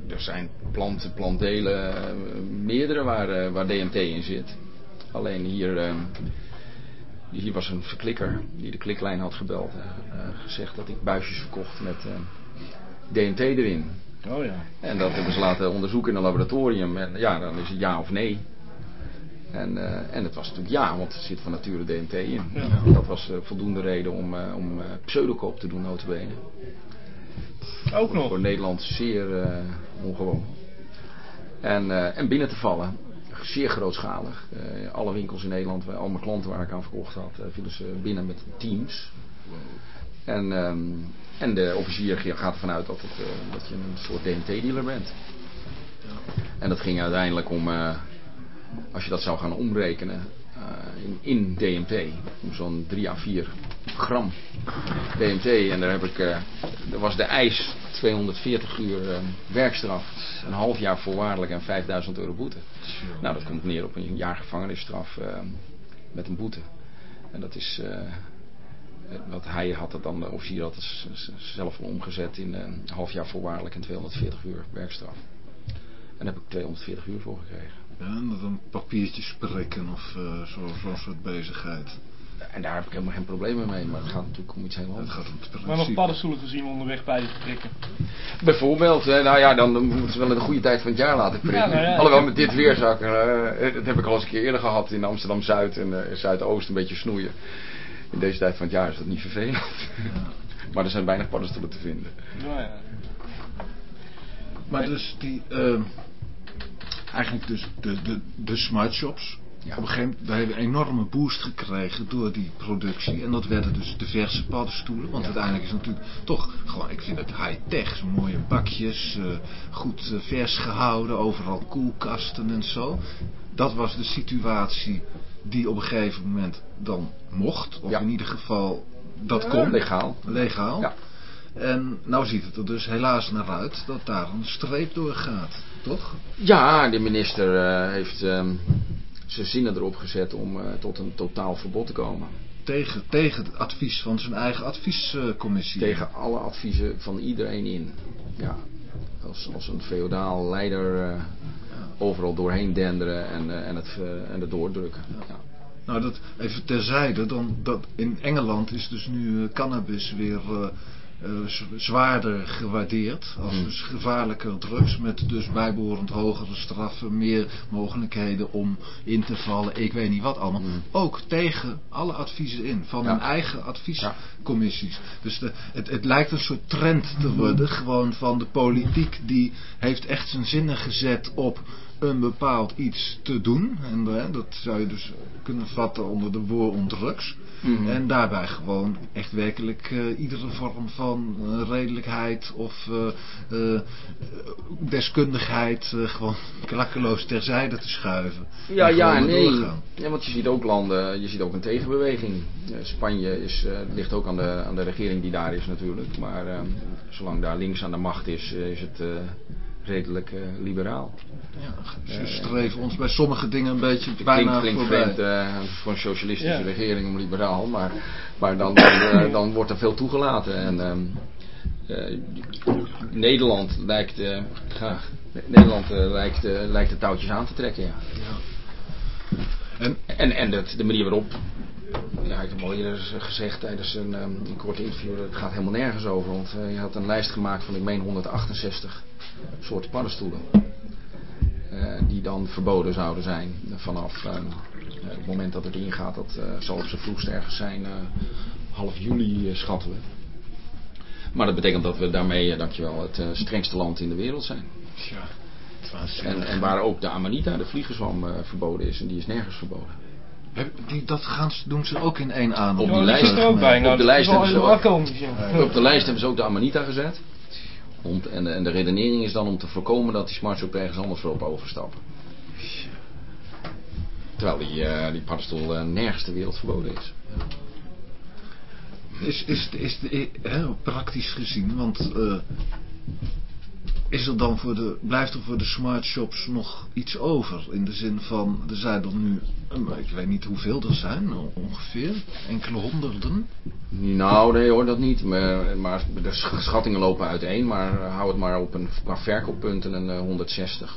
S5: Er- zijn planten, plantdelen, eh, meerdere waar, eh, waar DMT in zit. Alleen hier, eh, hier was een verklikker die de kliklijn had gebeld. en gezegd dat ik buisjes verkocht met DMT erin.
S3: Oh ja.
S5: En dat hebben ze laten onderzoeken in een laboratorium. En ja, dan is het ja of nee. En, eh, en het was natuurlijk ja, want er zit van nature DMT in. Dat was eh, voldoende reden om, eh, om pseudokoop te doen, notabene.
S3: Ook nog.
S5: Voor Nederland zeer ongewoon. En, en binnen te vallen. Zeer grootschalig. Alle winkels in Nederland, waar- al mijn klanten waar ik aan verkocht had, vielen ze binnen met teams. En, ehm, en de officier gaat ervan uit dat, het, dat je een soort DMT-dealer bent. En dat ging uiteindelijk om, als je dat zou gaan omrekenen eh, in, in DMT, om zo'n 3 à 4 gram DMT. En daar heb ik, eh er was de eis 240 uur eh, werkstraf, een half jaar voorwaardelijk en 5000 euro boete. Nou, dat komt neer op een jaar gevangenisstraf met een boete. En dat is, wat hij had het dan, de officier had het zelf omgezet in een half jaar voorwaardelijk en 240 uur werkstraf. En daar heb ik 240 uur voor gekregen.
S1: Ja, dat een papiertje spreken of eh, zo- zo'n soort bezigheid.
S5: En daar heb ik helemaal geen problemen mee, maar het gaat natuurlijk om iets
S1: Het gaat om het
S3: Maar nog paddenstoelen gezien onderweg bij te prikken.
S5: Bijvoorbeeld, hè, nou ja, dan moeten ze wel in de goede tijd van het jaar laten prikken.
S3: Ja, nou ja.
S5: Alhoewel met dit weer zou ik, eh, dat heb ik al eens een keer eerder gehad in Amsterdam-Zuid en eh, Zuidoost een beetje snoeien. In deze tijd van het jaar is dat niet vervelend. maar er zijn weinig paddenstoelen te vinden.
S3: Nou ja.
S1: Maar dus die, eh, eigenlijk dus de, de, de smart shops.
S5: Ja.
S1: Op een gegeven moment, wij hebben een enorme boost gekregen door die productie. En dat werden dus diverse paddenstoelen. Want
S5: Ja.
S1: uiteindelijk is het natuurlijk toch gewoon, ik vind het high-tech. Mooie bakjes, eh, goed eh, vers gehouden, overal koelkasten en zo. Dat was de situatie die op een gegeven moment dan mocht. Of
S5: Ja.
S1: in ieder geval, dat kon.
S5: legaal.
S1: Legaal.
S5: Ja.
S1: En nou ziet het er dus helaas naar uit dat daar een streep door gaat, toch?
S5: Ja, de minister eh, heeft ehm, zijn zinnen erop gezet om eh, tot een totaal verbod te komen.
S1: Tegen, tegen het advies van zijn eigen adviescommissie.
S5: Tegen alle adviezen van iedereen in. Ja, als, als een feodaal leider eh, overal doorheen denderen en, en, het, en het doordrukken. Ja.
S1: Nou, dat, even terzijde, dan, dat, in Engeland is dus nu cannabis weer zwaarder gewaardeerd als
S5: Hmm.
S1: dus gevaarlijker drugs met dus bijbehorend hogere straffen, meer mogelijkheden om in te vallen, ik weet niet wat allemaal.
S5: Hmm.
S1: Ook tegen alle adviezen in, van hun eigen adviescommissies. Dus de, het, het lijkt een soort trend te worden, gewoon van de politiek die heeft echt zijn zinnen gezet op een bepaald iets te doen. En eh, dat zou je dus kunnen vatten onder de woord on drugs.
S5: Mhm.
S1: En daarbij gewoon echt werkelijk eh, iedere vorm van eh, redelijkheid of deskundigheid gewoon klakkeloos terzijde te schuiven.
S5: Ja, ja nee.
S1: doorgaan.
S5: Ja, want je ziet ook landen, je ziet ook een tegenbeweging. Spanje is, ligt ook aan de, aan de regering die daar is natuurlijk. Maar zolang daar links aan de macht is, is het redelijk eh, liberaal.
S1: Ja, ze streven ons bij sommige dingen een beetje
S5: Het
S1: bijna
S5: klinkt, klinkt
S1: voorbij.
S5: vreemd eh, voor een socialistische
S3: Ja.
S5: regering om liberaal, maar, maar dan, dan, eh, dan wordt er veel toegelaten. En, ehm, eh, Nederland lijkt, eh, ja, Nederland eh, lijkt, eh, lijkt de touwtjes aan te trekken. Ja.
S1: En
S5: En, en dat, de manier waarop, ja, ik heb al eerder gezegd tijdens een, ehm, een korte interview, dat het gaat helemaal nergens over. Want eh, je had een lijst gemaakt van, ik meen, 168 soorten paddenstoelen. Eh, die dan verboden zouden zijn vanaf ehm, eh, het moment dat het ingaat. Dat zal op zijn vroegst ergens zijn, half juli schatten we. Maar dat betekent dat we daarmee, dankjewel, het strengste land in de wereld zijn.
S1: ja.
S5: En, en waar ook de Amanita, de vliegenzwam, verboden is. En die is nergens verboden.
S1: Die, dat gaan ze, doen ze ook in één aan.
S5: Op die
S3: Ja,
S5: lijst-
S3: er ook
S5: op de lijst hebben ze ook-
S3: ja.
S5: Op de lijst hebben ze ook de Amanita gezet. Om, en, de, en de redenering is dan om te voorkomen dat die smartshop ergens anders voor op overstappen. Terwijl die, eh, die paddenstoel eh, nergens ter wereld verboden is.
S1: Is, is, is, de- hè, praktisch gezien, want eh, is er dan voor de, blijft er voor de smart shops nog iets over? In de zin van, er zijn er nu, eh, ik weet niet hoeveel er zijn, ongeveer, enkele honderden.
S5: Nou, nee hoor, dat niet. Maar, maar de sch- schattingen lopen uiteen. Maar hou het maar op een qua verkooppunten een eh, 160,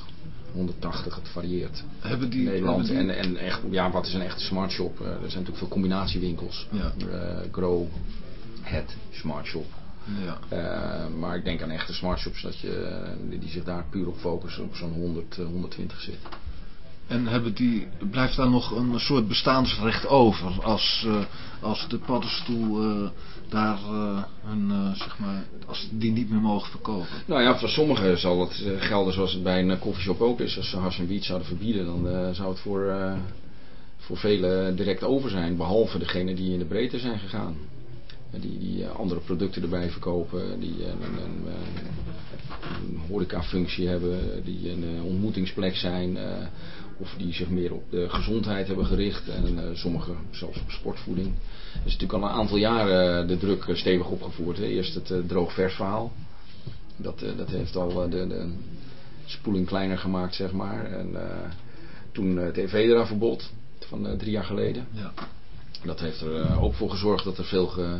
S5: 180, het varieert.
S1: Hebben die,
S5: Nederland.
S1: hebben
S5: En, en echt, ja, wat is een echte smart shop? Eh, er zijn natuurlijk veel combinatiewinkels.
S1: Ja.
S5: Eh, Grow, Het, Smart Shop.
S1: Ja.
S5: Eh, maar ik denk aan echte smart shops dat je, eh, die, zich daar puur op focussen op zo'n 100, eh, 120 zit.
S1: En hebben die, blijft daar nog een soort bestaansrecht over als, eh, als de paddenstoel eh, daar eh, hun, eh, zeg maar, als die niet meer mogen verkopen?
S5: Nou ja, voor sommigen zal het eh, gelden zoals het bij een eh, koffieshop ook is. Als ze hash en wiet zouden verbieden, dan eh, zou het voor, eh, voor velen direct over zijn. Behalve degene die in de breedte zijn gegaan. Die, die eh, andere producten erbij verkopen, die eh, een, een, eh, een horecafunctie hebben, die een ontmoetingsplek zijn. of die zich meer op de gezondheid hebben gericht en sommigen zelfs op sportvoeding. Er is natuurlijk al een aantal jaren de druk stevig opgevoerd. Hè. Eerst het droog-vers verhaal. Dat, dat heeft al de, de spoeling kleiner gemaakt, zeg maar. En eh, toen het EV-dra verbod van drie jaar geleden.
S1: Ja.
S5: Dat heeft er ook voor gezorgd dat er veel ge-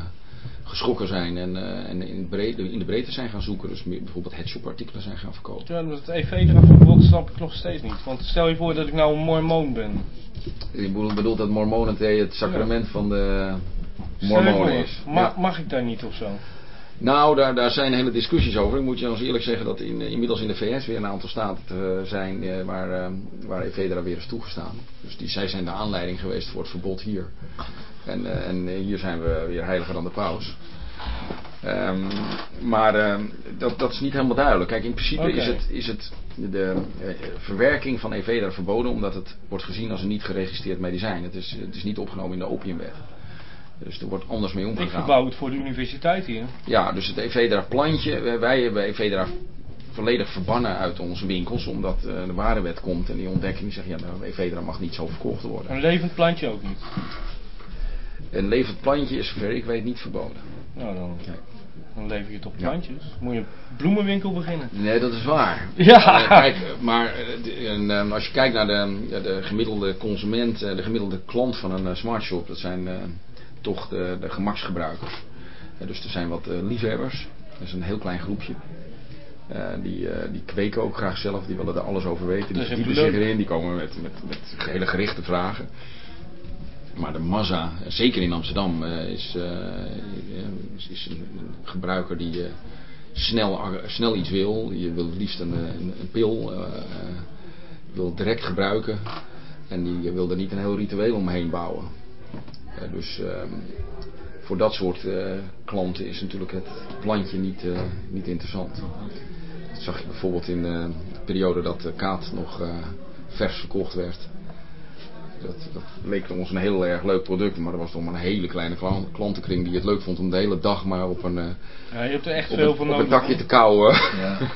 S5: geschrokken zijn en, eh, en in, in de breedte zijn gaan zoeken. Dus meer, bijvoorbeeld headshop-artikelen zijn gaan verkopen.
S3: Ja, dat het EV eraf verbod snap ik nog steeds niet. Want stel je voor dat ik nou een mormoon ben.
S5: Je bedoelt, bedoelt dat mormonenthee het sacrament van de mormonen is.
S3: ma-
S5: Ja.
S3: Mag ik daar niet of zo?
S5: Nou, daar, daar zijn hele discussies over. Ik moet je als eerlijk zeggen dat in, inmiddels in de VS weer een aantal staten eh, zijn eh, waar, eh, waar Evedra weer is toegestaan. Dus die, zij zijn de aanleiding geweest voor het verbod hier. En, eh, en eh, hier zijn we weer heiliger dan de paus. Ehm, maar ehm, dat, dat is niet helemaal duidelijk. Kijk, in principe is het, is het de eh, verwerking van Evedra verboden omdat het wordt gezien als een niet geregistreerd medicijn. Het is, het is niet opgenomen in de opiumwet. Dus er wordt anders mee
S3: Ik
S5: omgegaan.
S3: verbouw het voor de universiteit hier.
S5: Ja, dus het Evedra plantje. wij- hebben Evedra volledig verbannen uit onze winkels. Omdat eh, de warenwet komt en die ontdekken die zeggen... Ja, nou, Evedra mag niet zo verkocht worden.
S3: Een levend plantje ook niet.
S5: Een levend plantje is zover ik weet niet verboden.
S3: Nou, dan,
S5: Nee.
S3: dan lever je het op
S5: Ja.
S3: plantjes. Moet je een bloemenwinkel beginnen.
S5: Nee, dat is waar.
S3: Ja.
S5: Eh, kijk, maar eh, de- en, eh, als je kijkt naar de, de gemiddelde consument, de gemiddelde klant van een smartshop, dat zijn toch de, de gemaksgebruikers. Eh, dus er zijn wat eh, liefhebbers, dat is een heel klein groepje. Eh, die, die kweken ook graag zelf, die willen er alles over weten. Die
S3: Dat is
S5: verdiepen zich erin, die komen met, met, met hele gerichte vragen. Maar de massa, zeker in Amsterdam, is, is, een, gebruiker die snel, snel iets wil. Je wil het liefst een, een, een pil, wil direct gebruiken. En die wil er niet een heel ritueel omheen bouwen. Eh, dus ehm, voor dat soort eh, klanten is natuurlijk het plantje niet, eh, niet interessant. Dat zag je bijvoorbeeld in eh, de periode dat de kaat nog eh, vers verkocht werd. Dat, dat leek ons een heel erg leuk product, maar er was toch maar een hele kleine klan- klantenkring die het leuk vond om de hele dag maar op een,
S3: Ja, je hebt er echt
S5: op
S3: veel
S5: een,
S3: van
S5: op een
S3: nodig.
S5: dakje te kauwen.
S1: Ja.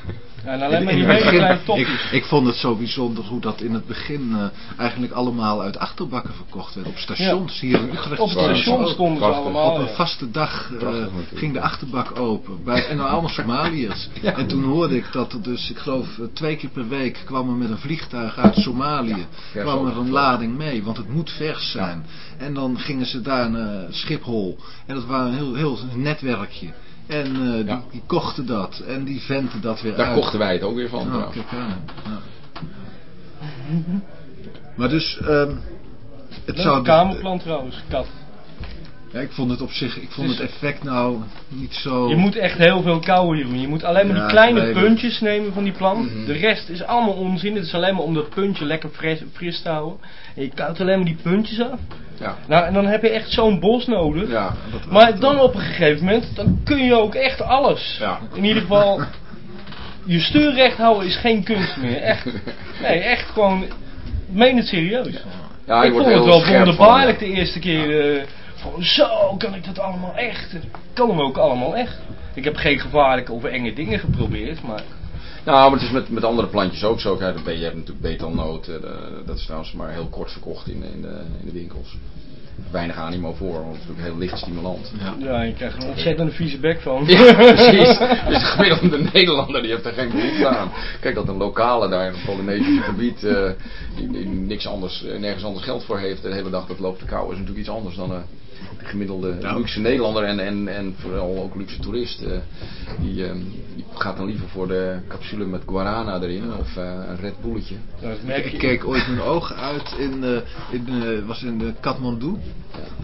S3: En alleen maar
S1: In
S3: die
S1: het
S3: hele
S1: begin-
S3: kleine
S1: ik, ik vond het zo bijzonder hoe dat in het begin eh, eigenlijk allemaal uit achterbakken verkocht werd. Op stations hier in Utrecht.
S3: Op het
S1: stonden ze
S3: allemaal.
S1: Op een vaste dag eh, ging de achterbak open. Bij, en allemaal Somaliërs. En toen hoorde ik dat er dus, ik geloof eh, twee keer per week kwam er met een vliegtuig uit Somalië. kwam er een lading mee, want het moet vers zijn. En dan gingen ze daar naar Schiphol. En dat was een heel, heel netwerkje. En eh, die,
S5: Ja.
S1: die kochten dat. En die venten dat weer
S5: Daar
S1: uit.
S5: kochten wij het ook weer van.
S1: Ja,
S5: trouwens.
S1: kijk aan. Ja. Maar dus, ehm het zou...
S3: kamerplant trouwens, kat.
S1: Ja, ik vond het op zich, ik vond
S3: Dus-
S1: het effect nou niet zo...
S3: Je moet echt heel veel kauwen Jeroen. Je moet alleen maar
S1: Ja,
S3: die kleine puntjes nemen van die plant.
S5: Mhm.
S3: De rest is allemaal onzin. Het is alleen maar om dat puntje lekker fris, fris te houden. En je koudt alleen maar die puntjes af.
S5: Ja.
S3: Nou, en dan heb je echt zo'n bos nodig.
S5: Ja.
S1: Dat
S3: Maar dan op een gegeven moment, dan kun je ook echt alles.
S5: Ja.
S3: In ieder geval, je stuur recht houden is geen kunst meer. Echt. Nee, echt gewoon, meen het serieus.
S5: Ja,
S3: ik vond het wel wonderbaarlijk de eerste keer. eh, zo kan ik dat allemaal echt. Ik kan hem ook allemaal echt. Ik heb geen gevaarlijke of enge dingen geprobeerd, maar
S5: Nou, maar het is met, met andere plantjes ook zo. Kijk, Je hebt natuurlijk betelnoot. eh, Dat is trouwens maar heel kort verkocht in, in, de, in de winkels. Weinig animo voor, want het is natuurlijk heel licht stimulant.
S1: Ja.
S3: ja, je krijgt er een ontzettende vieze bek van.
S5: Ja, precies. Dus de gemiddelde Nederlander die heeft er geen behoefte aan. Kijk, dat een lokale daar in het Polynesische gebied, eh, die, die niks anders, eh, nergens anders geld voor heeft, de hele dag dat loopt te kauwen, is natuurlijk iets anders dan eh, de gemiddelde
S1: Nou.
S5: luxe Nederlander en, en, en vooral ook luxe toerist. eh, die, eh, die gaat dan liever voor de capsule met guarana erin of eh, een Red Bulletje.
S3: Merk
S1: Ik keek ooit mijn ogen uit in, eh, in eh, was in de Kathmandu.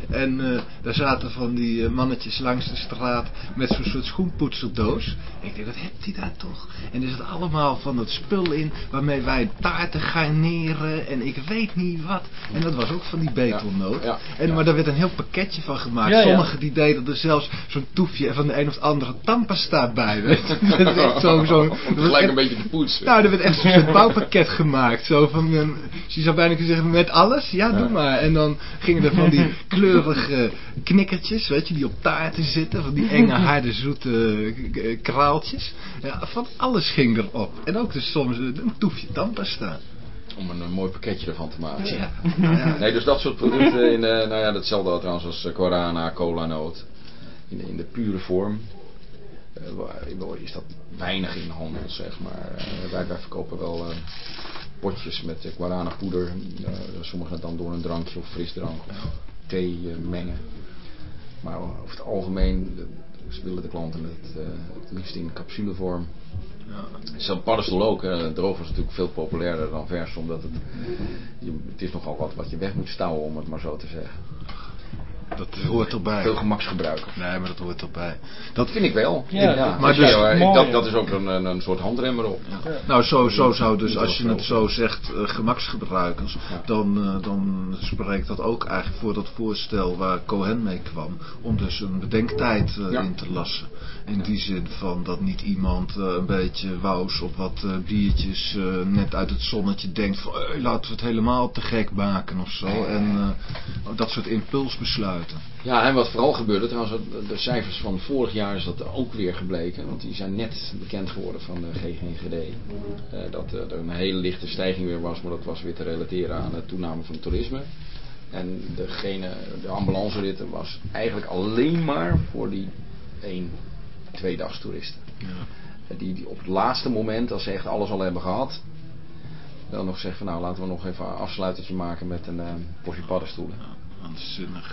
S1: En eh, daar zaten van die mannetjes langs de straat met zo'n soort schoenpoetserdoos. Ik denk, wat hebt hij daar toch? En er zit allemaal van dat spul in waarmee wij taarten garneren en ik weet niet wat. En dat was ook van die betelnoot.
S5: Ja, ja,
S1: en. Maar daar werd een heel pakketje van gemaakt.
S3: Ja, ja.
S1: Sommigen die deden er zelfs zo'n toefje van de een of andere tandpasta bij. Dat is echt zo, zo,
S5: Om
S1: dat echt-
S5: een beetje te poetsen.
S1: nou, er werd echt zo'n bouwpakket gemaakt. Zo van, ehm, je zou bijna kunnen zeggen, met alles? Ja, doe maar. En dan gingen er van die kleurige knikkertjes, weet je, die op taarten zitten. Van die enge, harde, zoete kraaltjes. Ja, van alles ging erop. En ook dus soms een toefje tandpasta.
S5: Om een, een mooi pakketje ervan te maken.
S1: Ja, nou ja.
S5: Nee, dus dat soort producten, in, eh nou ja, datzelfde trouwens als eh, guarana, cola noot, in de, in de pure vorm, eh, is dat weinig in handel, zeg maar. Wij, wij verkopen wel eh, potjes met guarana poeder, eh, sommigen dan door een drankje of frisdrank of thee mengen. Maar over het algemeen willen de klanten het, eh, het liefst in capsulevorm. Zo'n paddenstoel ook. hè. Droog was natuurlijk veel populairder dan vers, omdat het, je, het is nogal wat wat je weg moet stouwen, om het maar zo te zeggen.
S1: Dat hoort erbij.
S5: Veel gemaksgebruik.
S1: Nee, maar dat hoort erbij.
S5: Dat vind ik wel.
S3: Ja,
S5: Ja,
S3: dat
S1: maar
S5: dus, ja, ik-
S3: mooi,
S5: dat, dat is ook een, een, een soort handrem erop.
S1: Nou, zo, zo zou dus, als je het zo zegt, eh, gemaksgebruikers,
S5: Ja.
S1: dan, eh, dan spreekt dat ook eigenlijk voor dat voorstel waar Cohen mee kwam, om dus een bedenktijd eh,
S5: Ja.
S1: in te lassen. In die zin van dat niet iemand eh, een beetje wous op wat eh, biertjes eh, net uit het zonnetje denkt van "Hey, laten we het helemaal te gek maken of zo. En dat soort impulsbesluiten.
S5: Ja, en wat vooral gebeurde, trouwens, de- cijfers van vorig jaar is dat ook weer gebleken. Want die zijn net bekend geworden van de GGGD. dat er een hele lichte stijging weer was, maar dat was weer te relateren aan de toename van toerisme. En degene, de ambulanceritten was eigenlijk alleen maar voor die één, tweedags toeristen. Eh, Die, die op het laatste moment, als ze echt alles al hebben gehad, dan nog zeggen van nou laten we nog even een afsluitertje maken met een eh portie paddenstoelen.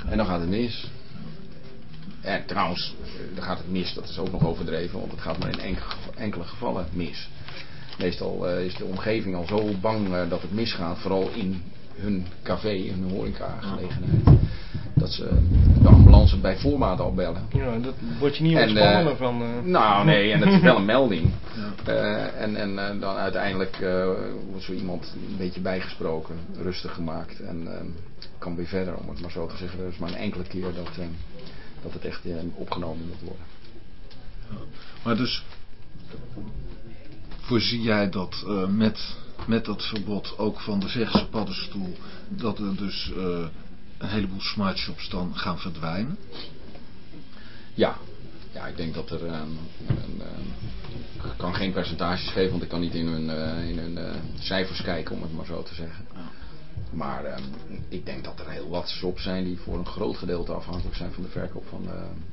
S5: En dan gaat het mis. En trouwens, eh, dan gaat het mis, dat is ook nog overdreven, want het gaat maar in enkele, gevallen mis. Meestal is de omgeving al zo bang dat het misgaat, vooral in hun café, hun horeca-gelegenheid, dat ze de ambulance bij voorbaat al bellen.
S3: Ja, dat word je niet
S5: En,
S3: ontspannen
S5: eh,
S3: van... eh,
S5: Nou, nee, en het is wel een melding.
S1: Ja.
S5: Eh, en en eh, dan uiteindelijk eh, wordt zo iemand een beetje bijgesproken, rustig gemaakt en eh, kan weer verder, om het maar zo te zeggen. Er is maar een enkele keer dat, eh, dat het echt eh, opgenomen moet worden.
S1: Maar dus voorzie jij dat eh, met, met dat verbod ook van de Zegse paddenstoel, dat er dus eh, een heleboel smartshops dan gaan verdwijnen?
S5: Ja, ja ik denk dat er. ehm, een, ehm, ik kan geen percentages geven, want ik kan niet in hun, eh, in hun eh, cijfers kijken, om het maar zo te zeggen. Maar ehm, ik denk dat er heel wat shops zijn die voor een groot gedeelte afhankelijk zijn van de verkoop van,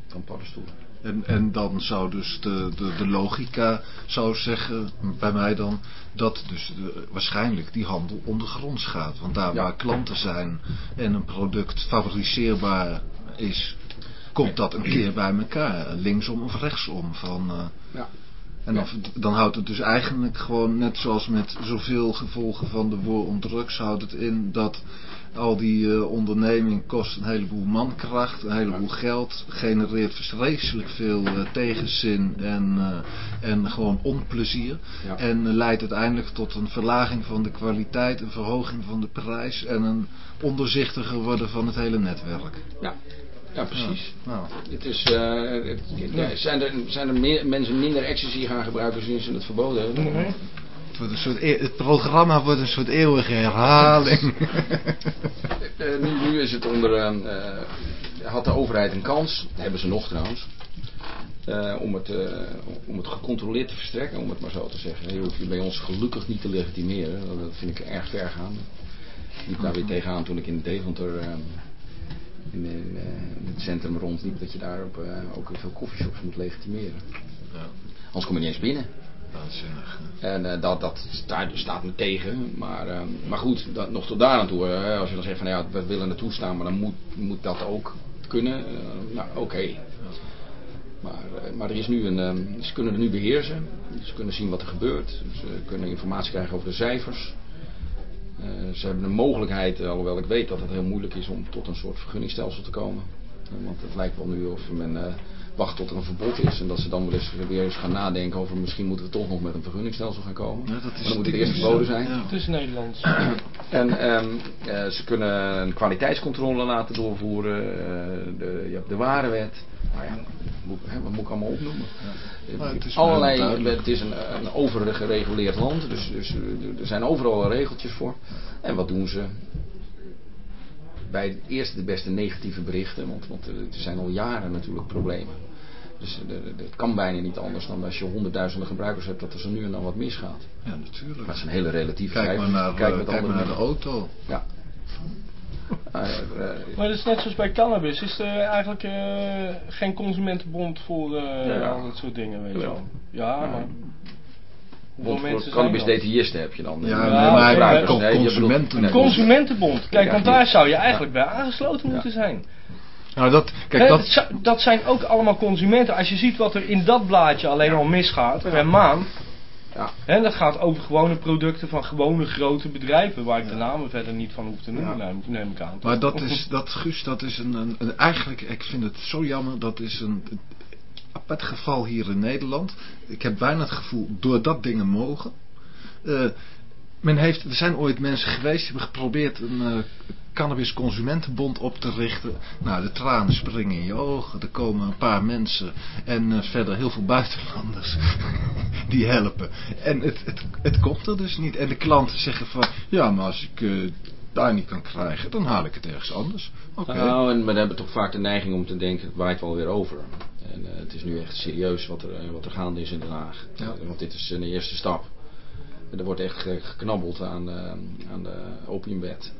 S5: van paddenstoelen.
S1: En, en dan zou dus de, de, de logica zou zeggen, bij mij dan, dat dus de, waarschijnlijk die handel ondergronds gaat. Want daar
S5: Ja.
S1: waar klanten zijn en een product fabriceerbaar is, komt dat een keer bij elkaar. Linksom of rechtsom. Van, eh,
S5: Ja.
S1: En dan, dan houdt het dus eigenlijk gewoon, net zoals met zoveel gevolgen van de war on drugs, houdt het in dat al die eh, onderneming kost een heleboel mankracht, een heleboel geld, genereert vreselijk veel eh, tegenzin en, eh, en gewoon onplezier.
S5: Ja.
S1: En leidt uiteindelijk tot een verlaging van de kwaliteit, een verhoging van de prijs en een onderzichtiger worden van het hele netwerk.
S5: Ja, ja precies.
S1: Nou,
S5: Het is, eh, het- ja, zijn er, zijn er meer, mensen minder ecstasy gaan gebruiken sinds ze het verboden hebben?
S3: nee.
S1: het, wordt een soort, e- het programma wordt een soort eeuwige herhaling.
S5: Eh, nu, nu is het onder. eh, had de overheid een kans, dat hebben ze nog trouwens. om, het, om het gecontroleerd te verstrekken, om het maar zo te zeggen. Je hoeft je bij ons gelukkig niet te legitimeren. Dat vind ik erg ver gaan. Ik liep daar weer tegenaan toen ik in Deventer in, in, eh, in het centrum rondliep. Dat je daar op, eh, ook veel coffeeshops moet legitimeren.
S1: Ja.
S5: Anders kom je niet eens binnen.
S1: Waanzinnig.
S5: En eh, dat, dat staat, staat me tegen. Maar, maar goed, dat, nog tot daar aan toe. als je dan zegt van ja, we willen naartoe staan, maar dan moet, moet dat ook kunnen. nou, oké. Maar, maar er is nu een, ze kunnen het nu beheersen. Ze kunnen zien wat er gebeurt. Ze kunnen informatie krijgen over de cijfers. Eh, ze hebben een mogelijkheid, eh, alhoewel ik weet dat het heel moeilijk is om tot een soort vergunningstelsel te komen. Eh, want het lijkt wel nu of men wacht tot er een verbod is. En dat ze dan wel eens weer eens gaan nadenken over misschien moeten we toch nog met een vergunningstelsel gaan komen.
S1: Ja, dat is
S5: maar dan moet het eerst verboden zijn.
S1: Ja.
S3: Het is Nederlands.
S5: En ehm, eh, ze kunnen een kwaliteitscontrole laten doorvoeren. eh, de, je hebt de warenwet. Nou ja, moet, hè, wat moet ik allemaal opnoemen? Eh,
S1: Maar het is
S5: Allerlei, het een, een overgereguleerd land, dus, dus eh, er zijn overal regeltjes voor. En wat doen ze? Bij het eerste de beste negatieve berichten, want, want er zijn al jaren natuurlijk problemen. Dus eh, het kan bijna niet anders dan als je honderdduizenden gebruikers hebt, dat er zo nu en dan wat misgaat.
S1: Ja, natuurlijk.
S5: Maar het zijn hele relatieve
S1: Kijk maar naar,
S5: Kijk
S1: eh,
S5: met
S1: kijk
S5: andere
S1: maar naar de auto.
S5: Ja. Eh,
S3: Maar dat is net zoals bij cannabis. Is er eigenlijk eh, geen consumentenbond voor eh,
S5: Ja, ja.
S3: al dat soort dingen, weet je wel? Ja, maar...
S5: Want voor
S3: zijn dat?
S5: cannabis-detailisten heb je dan.
S1: Ja,
S5: Eh,
S1: nee,
S3: Ja,
S1: maar
S3: oké,
S1: con-
S5: nee, je bedoelt-
S1: consumenten.
S5: nee,
S3: Consumentenbond. Kijk, want daar zou je eigenlijk bij aangesloten
S5: Ja.
S3: moeten zijn.
S1: Nou, dat, kijk, dat,
S3: dat, dat zijn ook allemaal consumenten. Als je ziet wat er in dat blaadje alleen al misgaat per maand.
S5: Ja.
S3: Hè, dat gaat over gewone producten van gewone grote bedrijven. Waar ik de namen verder niet van hoef te noemen,
S5: Ja.
S3: neem, neem ik aan.
S1: maar dat is, dat, Guus, dat is een, een, een- eigenlijk, ik vind het zo jammer, dat is een, een apart geval hier in Nederland. Ik heb bijna het gevoel, doordat dingen mogen. eh, men heeft, er zijn ooit mensen geweest die hebben geprobeerd een cannabisconsumentenbond op te richten. Nou, de tranen springen in je ogen. Er komen een paar mensen en eh, verder heel veel buitenlanders die helpen. En het, het, het komt er dus niet. En de klanten zeggen van, ja, maar als ik eh, daar niet kan krijgen, dan haal ik het ergens anders. Oké.
S5: Nou, en we hebben toch vaak de neiging om te denken, het waait wel weer over. En eh, het is nu echt serieus wat er, wat er gaande is in Den Haag.
S1: Ja.
S5: Want dit is een eerste stap. Er wordt echt ge- geknabbeld aan, de aan de opiumwet.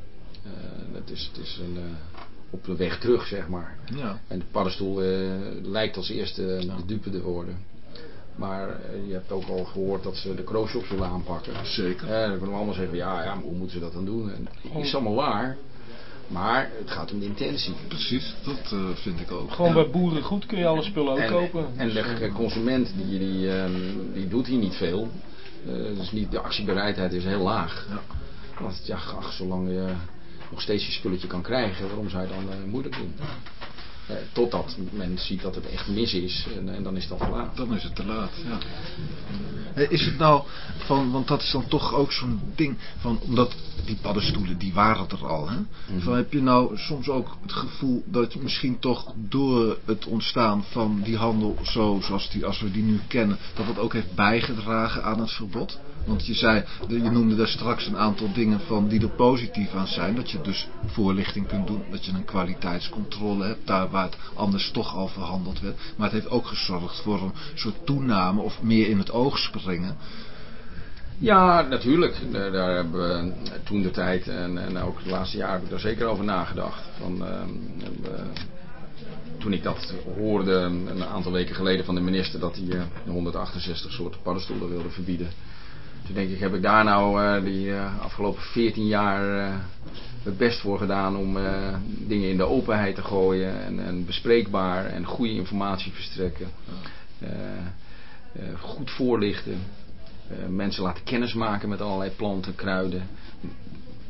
S5: Eh, het, is, het is een, eh, op de weg terug, zeg maar.
S1: Ja.
S5: En de paddenstoel eh, lijkt als eerste de dupe te worden. Maar je hebt ook al gehoord dat ze de crosshops willen aanpakken.
S1: Zeker.
S5: Eh, dan kunnen we allemaal zeggen, ja, ja, maar hoe moeten ze dat dan doen? En het is allemaal waar. Maar het gaat om de intentie.
S1: Precies, dat eh, vind ik ook.
S3: Gewoon bij boeren goed kun je alle spullen ook
S5: En,
S3: kopen.
S5: en
S3: Dus,
S5: de consument die, die, ehm, die doet hier niet veel. Eh, dus niet, de actiebereidheid is heel laag.
S1: Ja.
S5: Want ja, ach, zolang je nog steeds je spulletje kan krijgen, waarom zou je dan eh, moeilijk doen? Eh, totdat men ziet dat het echt mis is en, en dan is dat te laat.
S1: Dan is het te laat, ja. Hé, Is het nou van, want dat is dan toch ook zo'n ding van, omdat die paddenstoelen die waren er al, hè? Van, heb je nou soms ook het gevoel dat je misschien toch door het ontstaan van die handel zo, zoals die, als we die nu kennen, dat dat ook heeft bijgedragen aan het verbod? Want je zei, je noemde daar straks een aantal dingen van die er positief aan zijn. Dat je dus voorlichting kunt doen, dat je een kwaliteitscontrole hebt, daar waar het anders toch al verhandeld werd. Maar het heeft ook gezorgd voor een soort toename of meer in het oog springen.
S5: Ja, natuurlijk. Daar, hebben we toen de tijd en, en ook de laatste jaren heb ik daar zeker over nagedacht. Van, ehm, eh, toen ik dat hoorde een aantal weken geleden van de minister dat hij eh, 168 soorten paddenstoelen wilde verbieden. Toen denk ik, heb ik daar nou eh, die eh, afgelopen 14 jaar eh, het best voor gedaan om dingen in de openheid te gooien en, en bespreekbaar en goede informatie verstrekken. Goed voorlichten. Mensen laten kennis maken met allerlei planten, kruiden.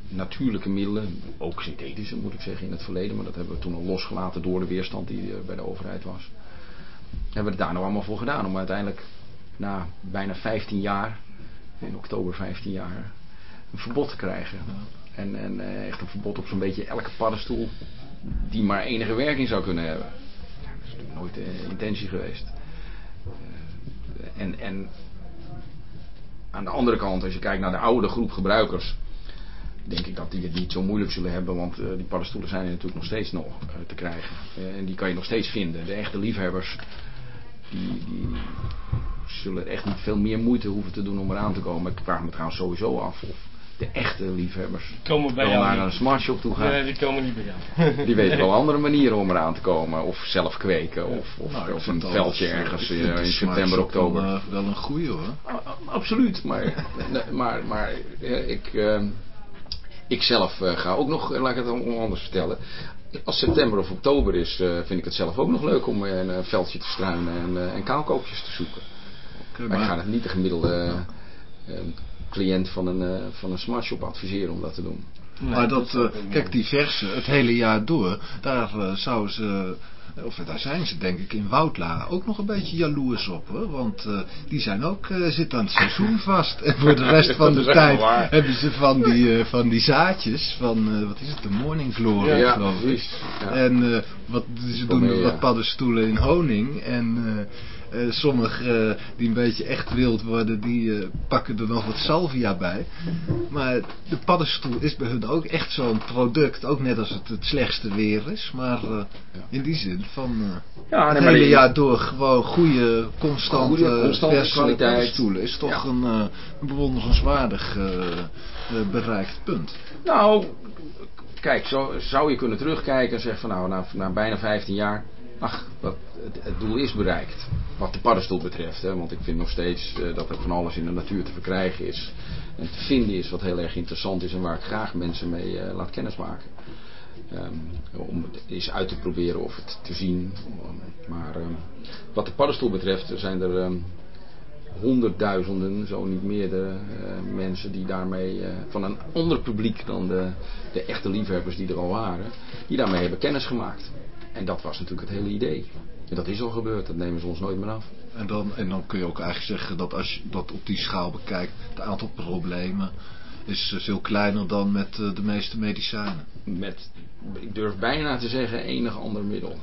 S5: Natuurlijke middelen, ook synthetische moet ik zeggen in het verleden, maar dat hebben we toen al losgelaten door de weerstand die bij de overheid was. Hebben we het daar nou allemaal voor gedaan om uiteindelijk na bijna 15 jaar, in oktober 15 jaar, een verbod te krijgen. En, en eh, echt een verbod op zo'n beetje elke paddenstoel die maar enige werking zou kunnen hebben. Dat is natuurlijk nooit de intentie geweest. Eh, en, en aan de andere kant, als je kijkt naar de oude groep gebruikers, denk ik dat die het niet zo moeilijk zullen hebben, want eh, die paddenstoelen zijn er natuurlijk nog steeds nog te krijgen. En die kan je nog steeds vinden. De echte liefhebbers, die, die zullen echt niet veel meer moeite hoeven te doen om eraan te komen. Ik vraag me trouwens sowieso af of de echte liefhebbers
S3: Komen bij
S5: wel
S3: jou
S5: naar
S3: niet.
S5: een smartshop toe gaan.
S3: Nee, die komen niet bij jou.
S5: Die weten wel andere manieren om eraan te komen. Of zelf kweken. Of, of,
S1: Nou,
S5: of een veldje
S1: dat, eh,
S5: ergens
S1: ik
S5: in, september, oktober.
S1: Wel, eh, wel een goeie hoor.
S5: A- a- Absoluut, maar, nee, maar, maar eh, ik, eh, ik zelf eh, ga ook nog, eh, laat ik het anders vertellen. Als september of oktober is, eh, vind ik het zelf ook nog leuk om eh, een eh, veldje te struinen en, eh, en kaalkoopjes te zoeken. Maar ik ga het niet de gemiddelde eh, cliënt van een, eh, van een smartshop adviseren om dat te doen.
S1: maar dat, eh, kijk, die het hele jaar door, daar eh, zouden ze, of daar zijn ze denk ik in Woudla ook nog een beetje jaloers op hoor. Want eh, die zijn ook, eh, zitten aan het seizoen vast. En voor de rest van de tijd hebben ze van die, eh, van die zaadjes, van, eh, wat is het, de morning glory
S5: Ja,
S1: geloof ik.
S5: precies. Ja.
S1: En eh, wat, ze doen
S5: Pomea.
S1: wat paddenstoelen in honing. En eh, eh, sommigen eh, die een beetje echt wild worden, die eh, pakken er nog wat salvia bij. Maar de paddenstoel is bij hun ook echt zo'n product. Ook net als het het slechtste weer is. Maar eh, in die zin van eh,
S5: Ja,
S1: het
S5: nee, maar
S1: hele jaar door gewoon goede, constante,
S5: Goede, constante
S1: verse
S5: kwaliteit.
S1: paddenstoelen. Is toch
S5: Ja.
S1: een, eh, een bewonderenswaardig eh, eh, bereikt punt.
S5: Nou, kijk, zo zou je kunnen terugkijken en zeggen van nou, na, na bijna 15 jaar, ach, het, doel is bereikt. Wat de paddenstoel betreft, hè, want ik vind nog steeds eh, dat er van alles in de natuur te verkrijgen is. En te vinden is wat heel erg interessant is en waar ik graag mensen mee eh, laat kennismaken. Ehm, om het eens uit te proberen of het te zien. Maar ehm, wat de paddenstoel betreft zijn er ehm, honderdduizenden, zo niet meer, de, eh, mensen die daarmee, eh, van een ander publiek dan de, de echte liefhebbers die er al waren, die daarmee hebben kennis gemaakt. En dat was natuurlijk het hele idee. En dat is al gebeurd, dat nemen ze ons nooit meer af.
S1: En dan, en dan kun je ook eigenlijk zeggen dat als je dat op die schaal bekijkt, het aantal problemen is eh, veel kleiner dan met de meeste medicijnen.
S5: Met, ik durf bijna te zeggen, enig ander middel.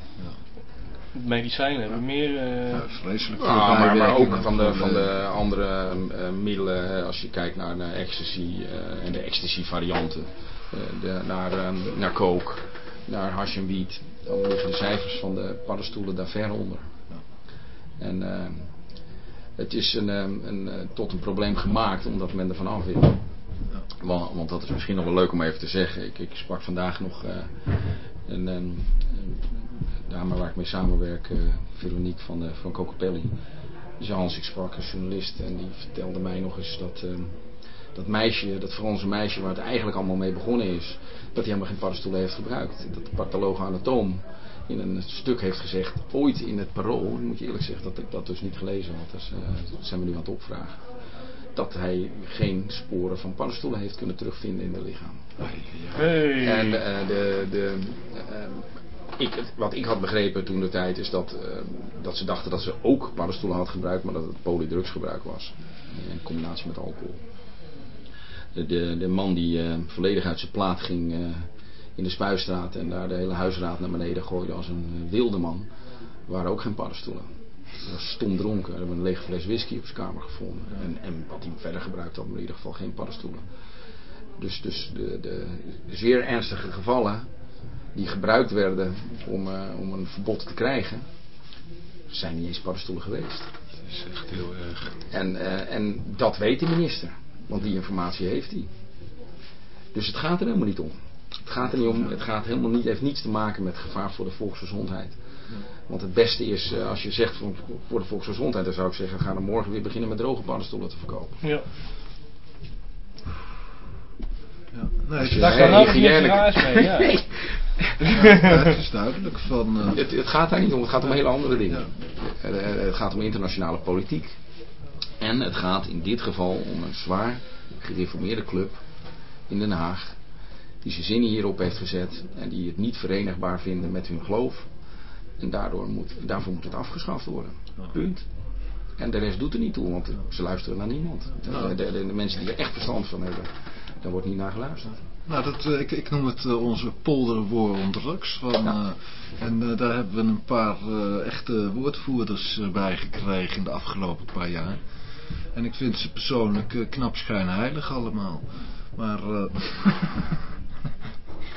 S3: Medicijnen hebben meer... eh,
S1: Ja, vreselijk veel
S5: maar, ook van de, van de andere eh, middelen, hè, als je kijkt naar, naar ecstasy eh, en de ecstasy varianten, eh, de, naar, eh, naar coke, naar hash en wiet, dan liggen de cijfers van de paddenstoelen daar ver onder. En eh, het is een, eh, een, tot een probleem gemaakt omdat men er van af wil. Want, want dat is misschien nog wel leuk om even te zeggen. Ik, ik sprak vandaag nog eh, een, een, een dame waar ik mee samenwerk, eh, Veronique van, de, van Cocopelli. Hans, ik sprak een journalist en die vertelde mij nog eens dat eh, dat meisje, dat Franse meisje waar het eigenlijk allemaal mee begonnen is, dat hij helemaal geen paddenstoelen heeft gebruikt. Dat de patholoog anatoom in een stuk heeft gezegd, ooit in het parool, moet je eerlijk zeggen dat ik dat dus niet gelezen had, dus, eh, dat zijn we nu aan het opvragen. dat hij geen sporen van paddenstoelen heeft kunnen terugvinden in het lichaam. En eh, de, de, ik, wat ik had begrepen toen de tijd is dat, eh, dat ze dachten dat ze ook paddenstoelen had gebruikt, maar dat het polydrugsgebruik was. In combinatie met alcohol. De, de, de man die eh, volledig uit zijn plaat ging eh, in de Spuistraat en daar de hele huisraad naar beneden gooide als een wilde man, waren ook geen paddenstoelen. Hij was stom dronken. We hebben een lege fles whisky op zijn kamer gevonden. En, en wat hij verder gebruikt had, maar in ieder geval geen paddenstoelen. Dus, dus de, de zeer ernstige gevallen die gebruikt werden om, eh, om een verbod te krijgen, zijn niet eens paddenstoelen geweest.
S1: Dat is echt heel erg.
S5: En, eh, en dat weet de minister, want die informatie heeft hij. Dus het gaat er helemaal niet om. Het gaat er niet om, het gaat helemaal niet, heeft niets te maken met gevaar voor de volksgezondheid. Want het beste is, eh, als je zegt voor, voor de volksgezondheid, dan zou ik zeggen, ga dan morgen weer beginnen met droge paddenstoelen te verkopen.
S3: Ja.
S1: Ja. Nee, het,
S5: je
S3: Daar kan raars mee, ja.
S1: Ja, het is duidelijk van... eh,
S5: het, het gaat daar niet om, het gaat om hele andere dingen. Het gaat om internationale politiek. En het gaat in dit geval om een zwaar gereformeerde club in Den Haag. Die zijn zinnen hierop heeft gezet en die het niet verenigbaar vinden met hun geloof. En daardoor moet, daarvoor moet het afgeschaft worden. Punt. En de rest doet er niet toe, want ze luisteren naar niemand. De, de, de- de mensen die er echt verstand van hebben, daar wordt niet naar geluisterd.
S1: Nou, dat, eh, ik, ik noem het eh, onze polder war on drugs. Van,
S5: Ja.
S1: eh, en daar hebben we een paar echte woordvoerders bij gekregen in de afgelopen paar jaar. En ik vind ze persoonlijk knap schijnheilig allemaal. Maar eh,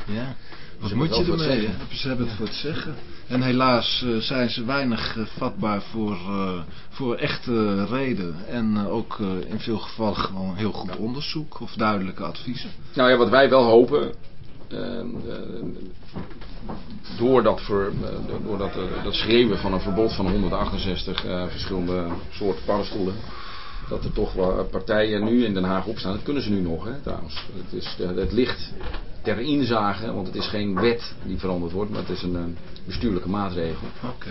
S1: ja, wat
S5: Ze
S1: moet je ermee? Ze hebben het voor het zeggen. En helaas eh, zijn ze weinig eh, vatbaar voor, eh, voor echte reden. En ook in veel gevallen gewoon heel goed onderzoek of duidelijke adviezen.
S5: Nou ja, wat wij wel hopen, door dat, ver, door dat, dat schreeuwen van een verbod van 168 eh, verschillende soorten paddenstoelen, dat er toch wel partijen nu in Den Haag opstaan. Dat kunnen ze nu nog, hè, trouwens. Het, is, eh, het ligt ter inzage, want het is geen wet die veranderd wordt, maar het is een eh, bestuurlijke maatregel.
S1: Oké.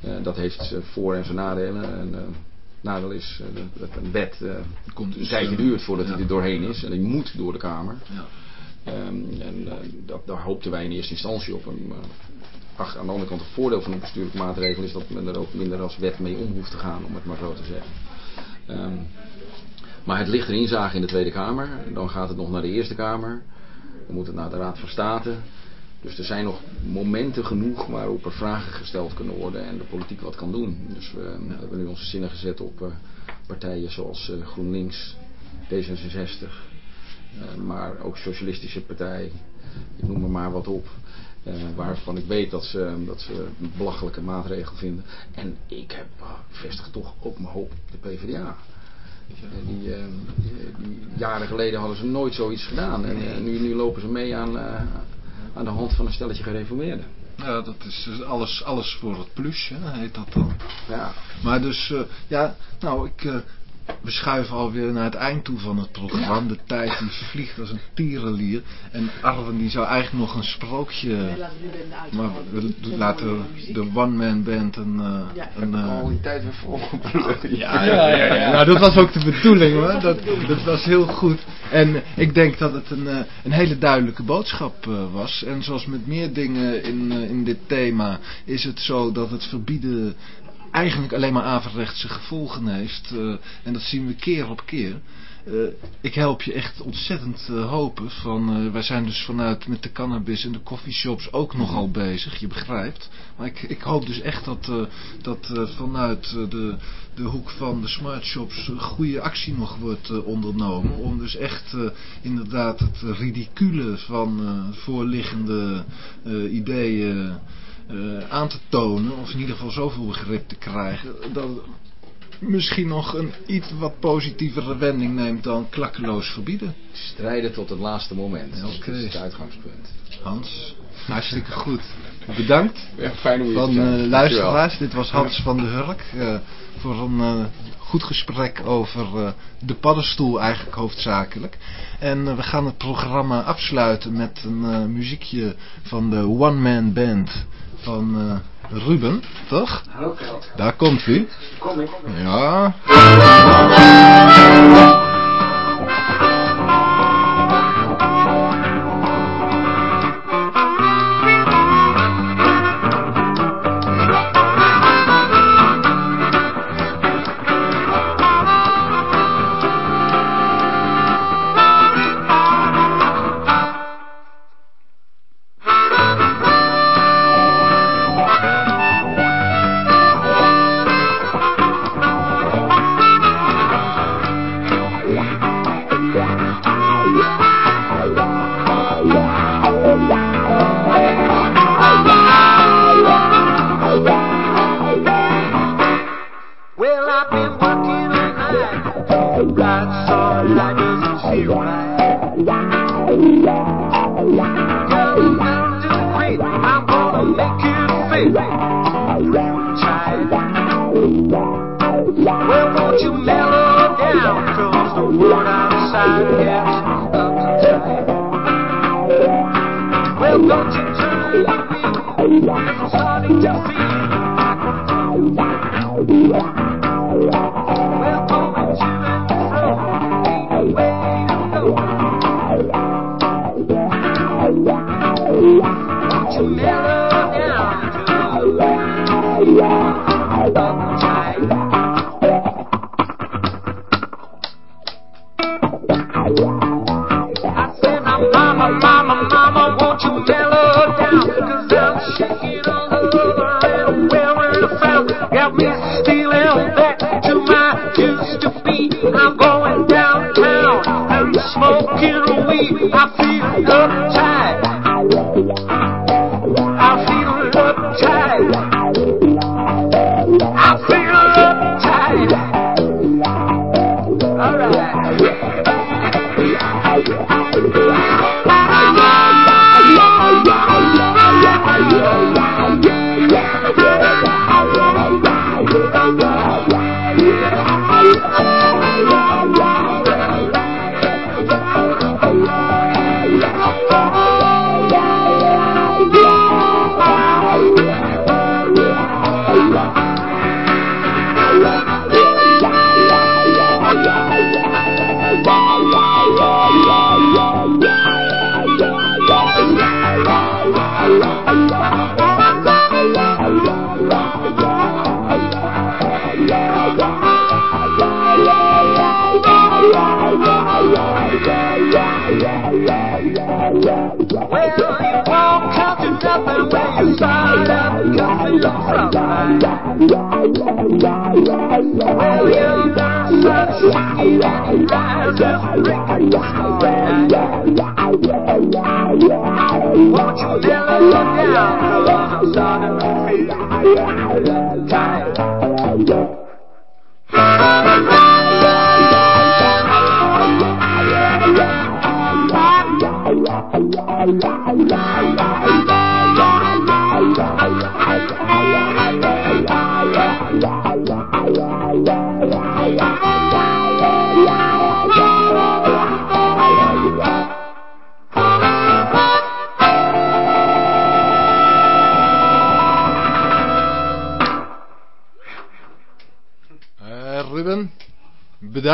S5: Eh, dat heeft voor- en zijn nadelen. En, nadeel is dat een wet
S1: Komt
S5: een
S1: dus,
S5: tijdje
S1: eh,
S5: duurt voordat
S1: ja.
S5: hij er doorheen is. En die moet door de Kamer.
S1: Ja.
S5: Ehm, en dat, daar hoopten wij in eerste instantie op. En, ach, aan de andere kant, het voordeel van een bestuurlijke maatregel is dat men er ook minder als wet mee om hoeft te gaan, om het maar zo te zeggen. Ehm, maar het ligt er inzage in de Tweede Kamer. Dan gaat het nog naar de Eerste Kamer. Dan moet het naar de Raad van State. Dus er zijn nog momenten genoeg waarop er vragen gesteld kunnen worden en de politiek wat kan doen. Dus we hebben nu onze zinnen gezet op eh, partijen zoals eh, GroenLinks, D66, eh, maar ook Socialistische Partij, ik noem er maar wat op. eh, waarvan ik weet dat ze, dat ze een belachelijke maatregel vinden. En ik heb uh, vestig toch ook mijn hoop op de PvdA. Eh, die, eh, die, jaren geleden hadden ze nooit zoiets gedaan. En nu, nu lopen ze mee aan, aan de hand van een stelletje gereformeerden.
S1: Ja, dat is dus alles, alles voor het plus, hè, heet dat dan.
S5: Ja,
S1: Maar dus, ja, nou, ik, we schuiven alweer naar het eind toe van het programma. De tijd die vliegt als een tierenlier. En Arwen die zou eigenlijk nog een sprookje... Maar we laten de one-man band een... eh,
S4: Ja.
S1: een eh,
S5: die tijd weer vol.
S1: ja, ja, ja, ja. Nou, dat was ook de bedoeling hoor. Dat, dat was heel goed. En ik denk dat het een, eh, een hele duidelijke boodschap eh, was. En zoals met meer dingen in, in dit thema is het zo dat het verbieden eigenlijk alleen maar averechtse gevolgen heeft. eh, en dat zien we keer op keer. Eh, ik help je echt ontzettend eh, hopen. Van, wij zijn dus vanuit met de cannabis en de coffeeshops ook nogal bezig, je begrijpt. Maar ik, ik hoop dus echt dat, dat vanuit de, de hoek van de smart shops een goede actie nog wordt ondernomen. Om dus echt inderdaad het ridicule van voorliggende ideeën eh, aan te tonen. Of in ieder geval zoveel begrip te krijgen. Dat misschien nog een iets wat positievere wending neemt dan klakkeloos verbieden.
S5: Strijden tot het laatste moment.
S1: Oké.
S5: Dat is het uitgangspunt.
S1: Hans, hartstikke goed. Bedankt
S5: Ja, fijn om hier
S1: van
S5: te zijn.
S1: eh,
S5: Dankjewel.
S1: luisteraars. Dit was Hans van der Hurk eh, voor een eh, goed gesprek over eh, de paddenstoel eigenlijk hoofdzakelijk. En we gaan het programma afsluiten met een eh, muziekje van de One Man Band van eh,
S6: Ruben, toch? Daar komt u.
S2: Kom ik.
S6: Ja. Father Wow.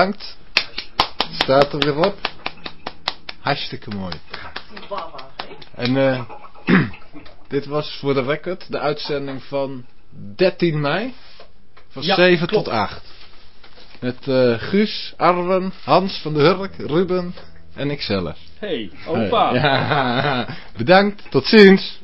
S6: bedankt. Staat er weer op. Hartstikke mooi. En eh, dit was voor de record de uitzending van 13 mei. Van 7 tot 8. Met eh, Guus, Arwen, Hans van de Hurk, Ruben en ikzelf.
S1: Hey, opa.
S6: Bedankt. Tot ziens.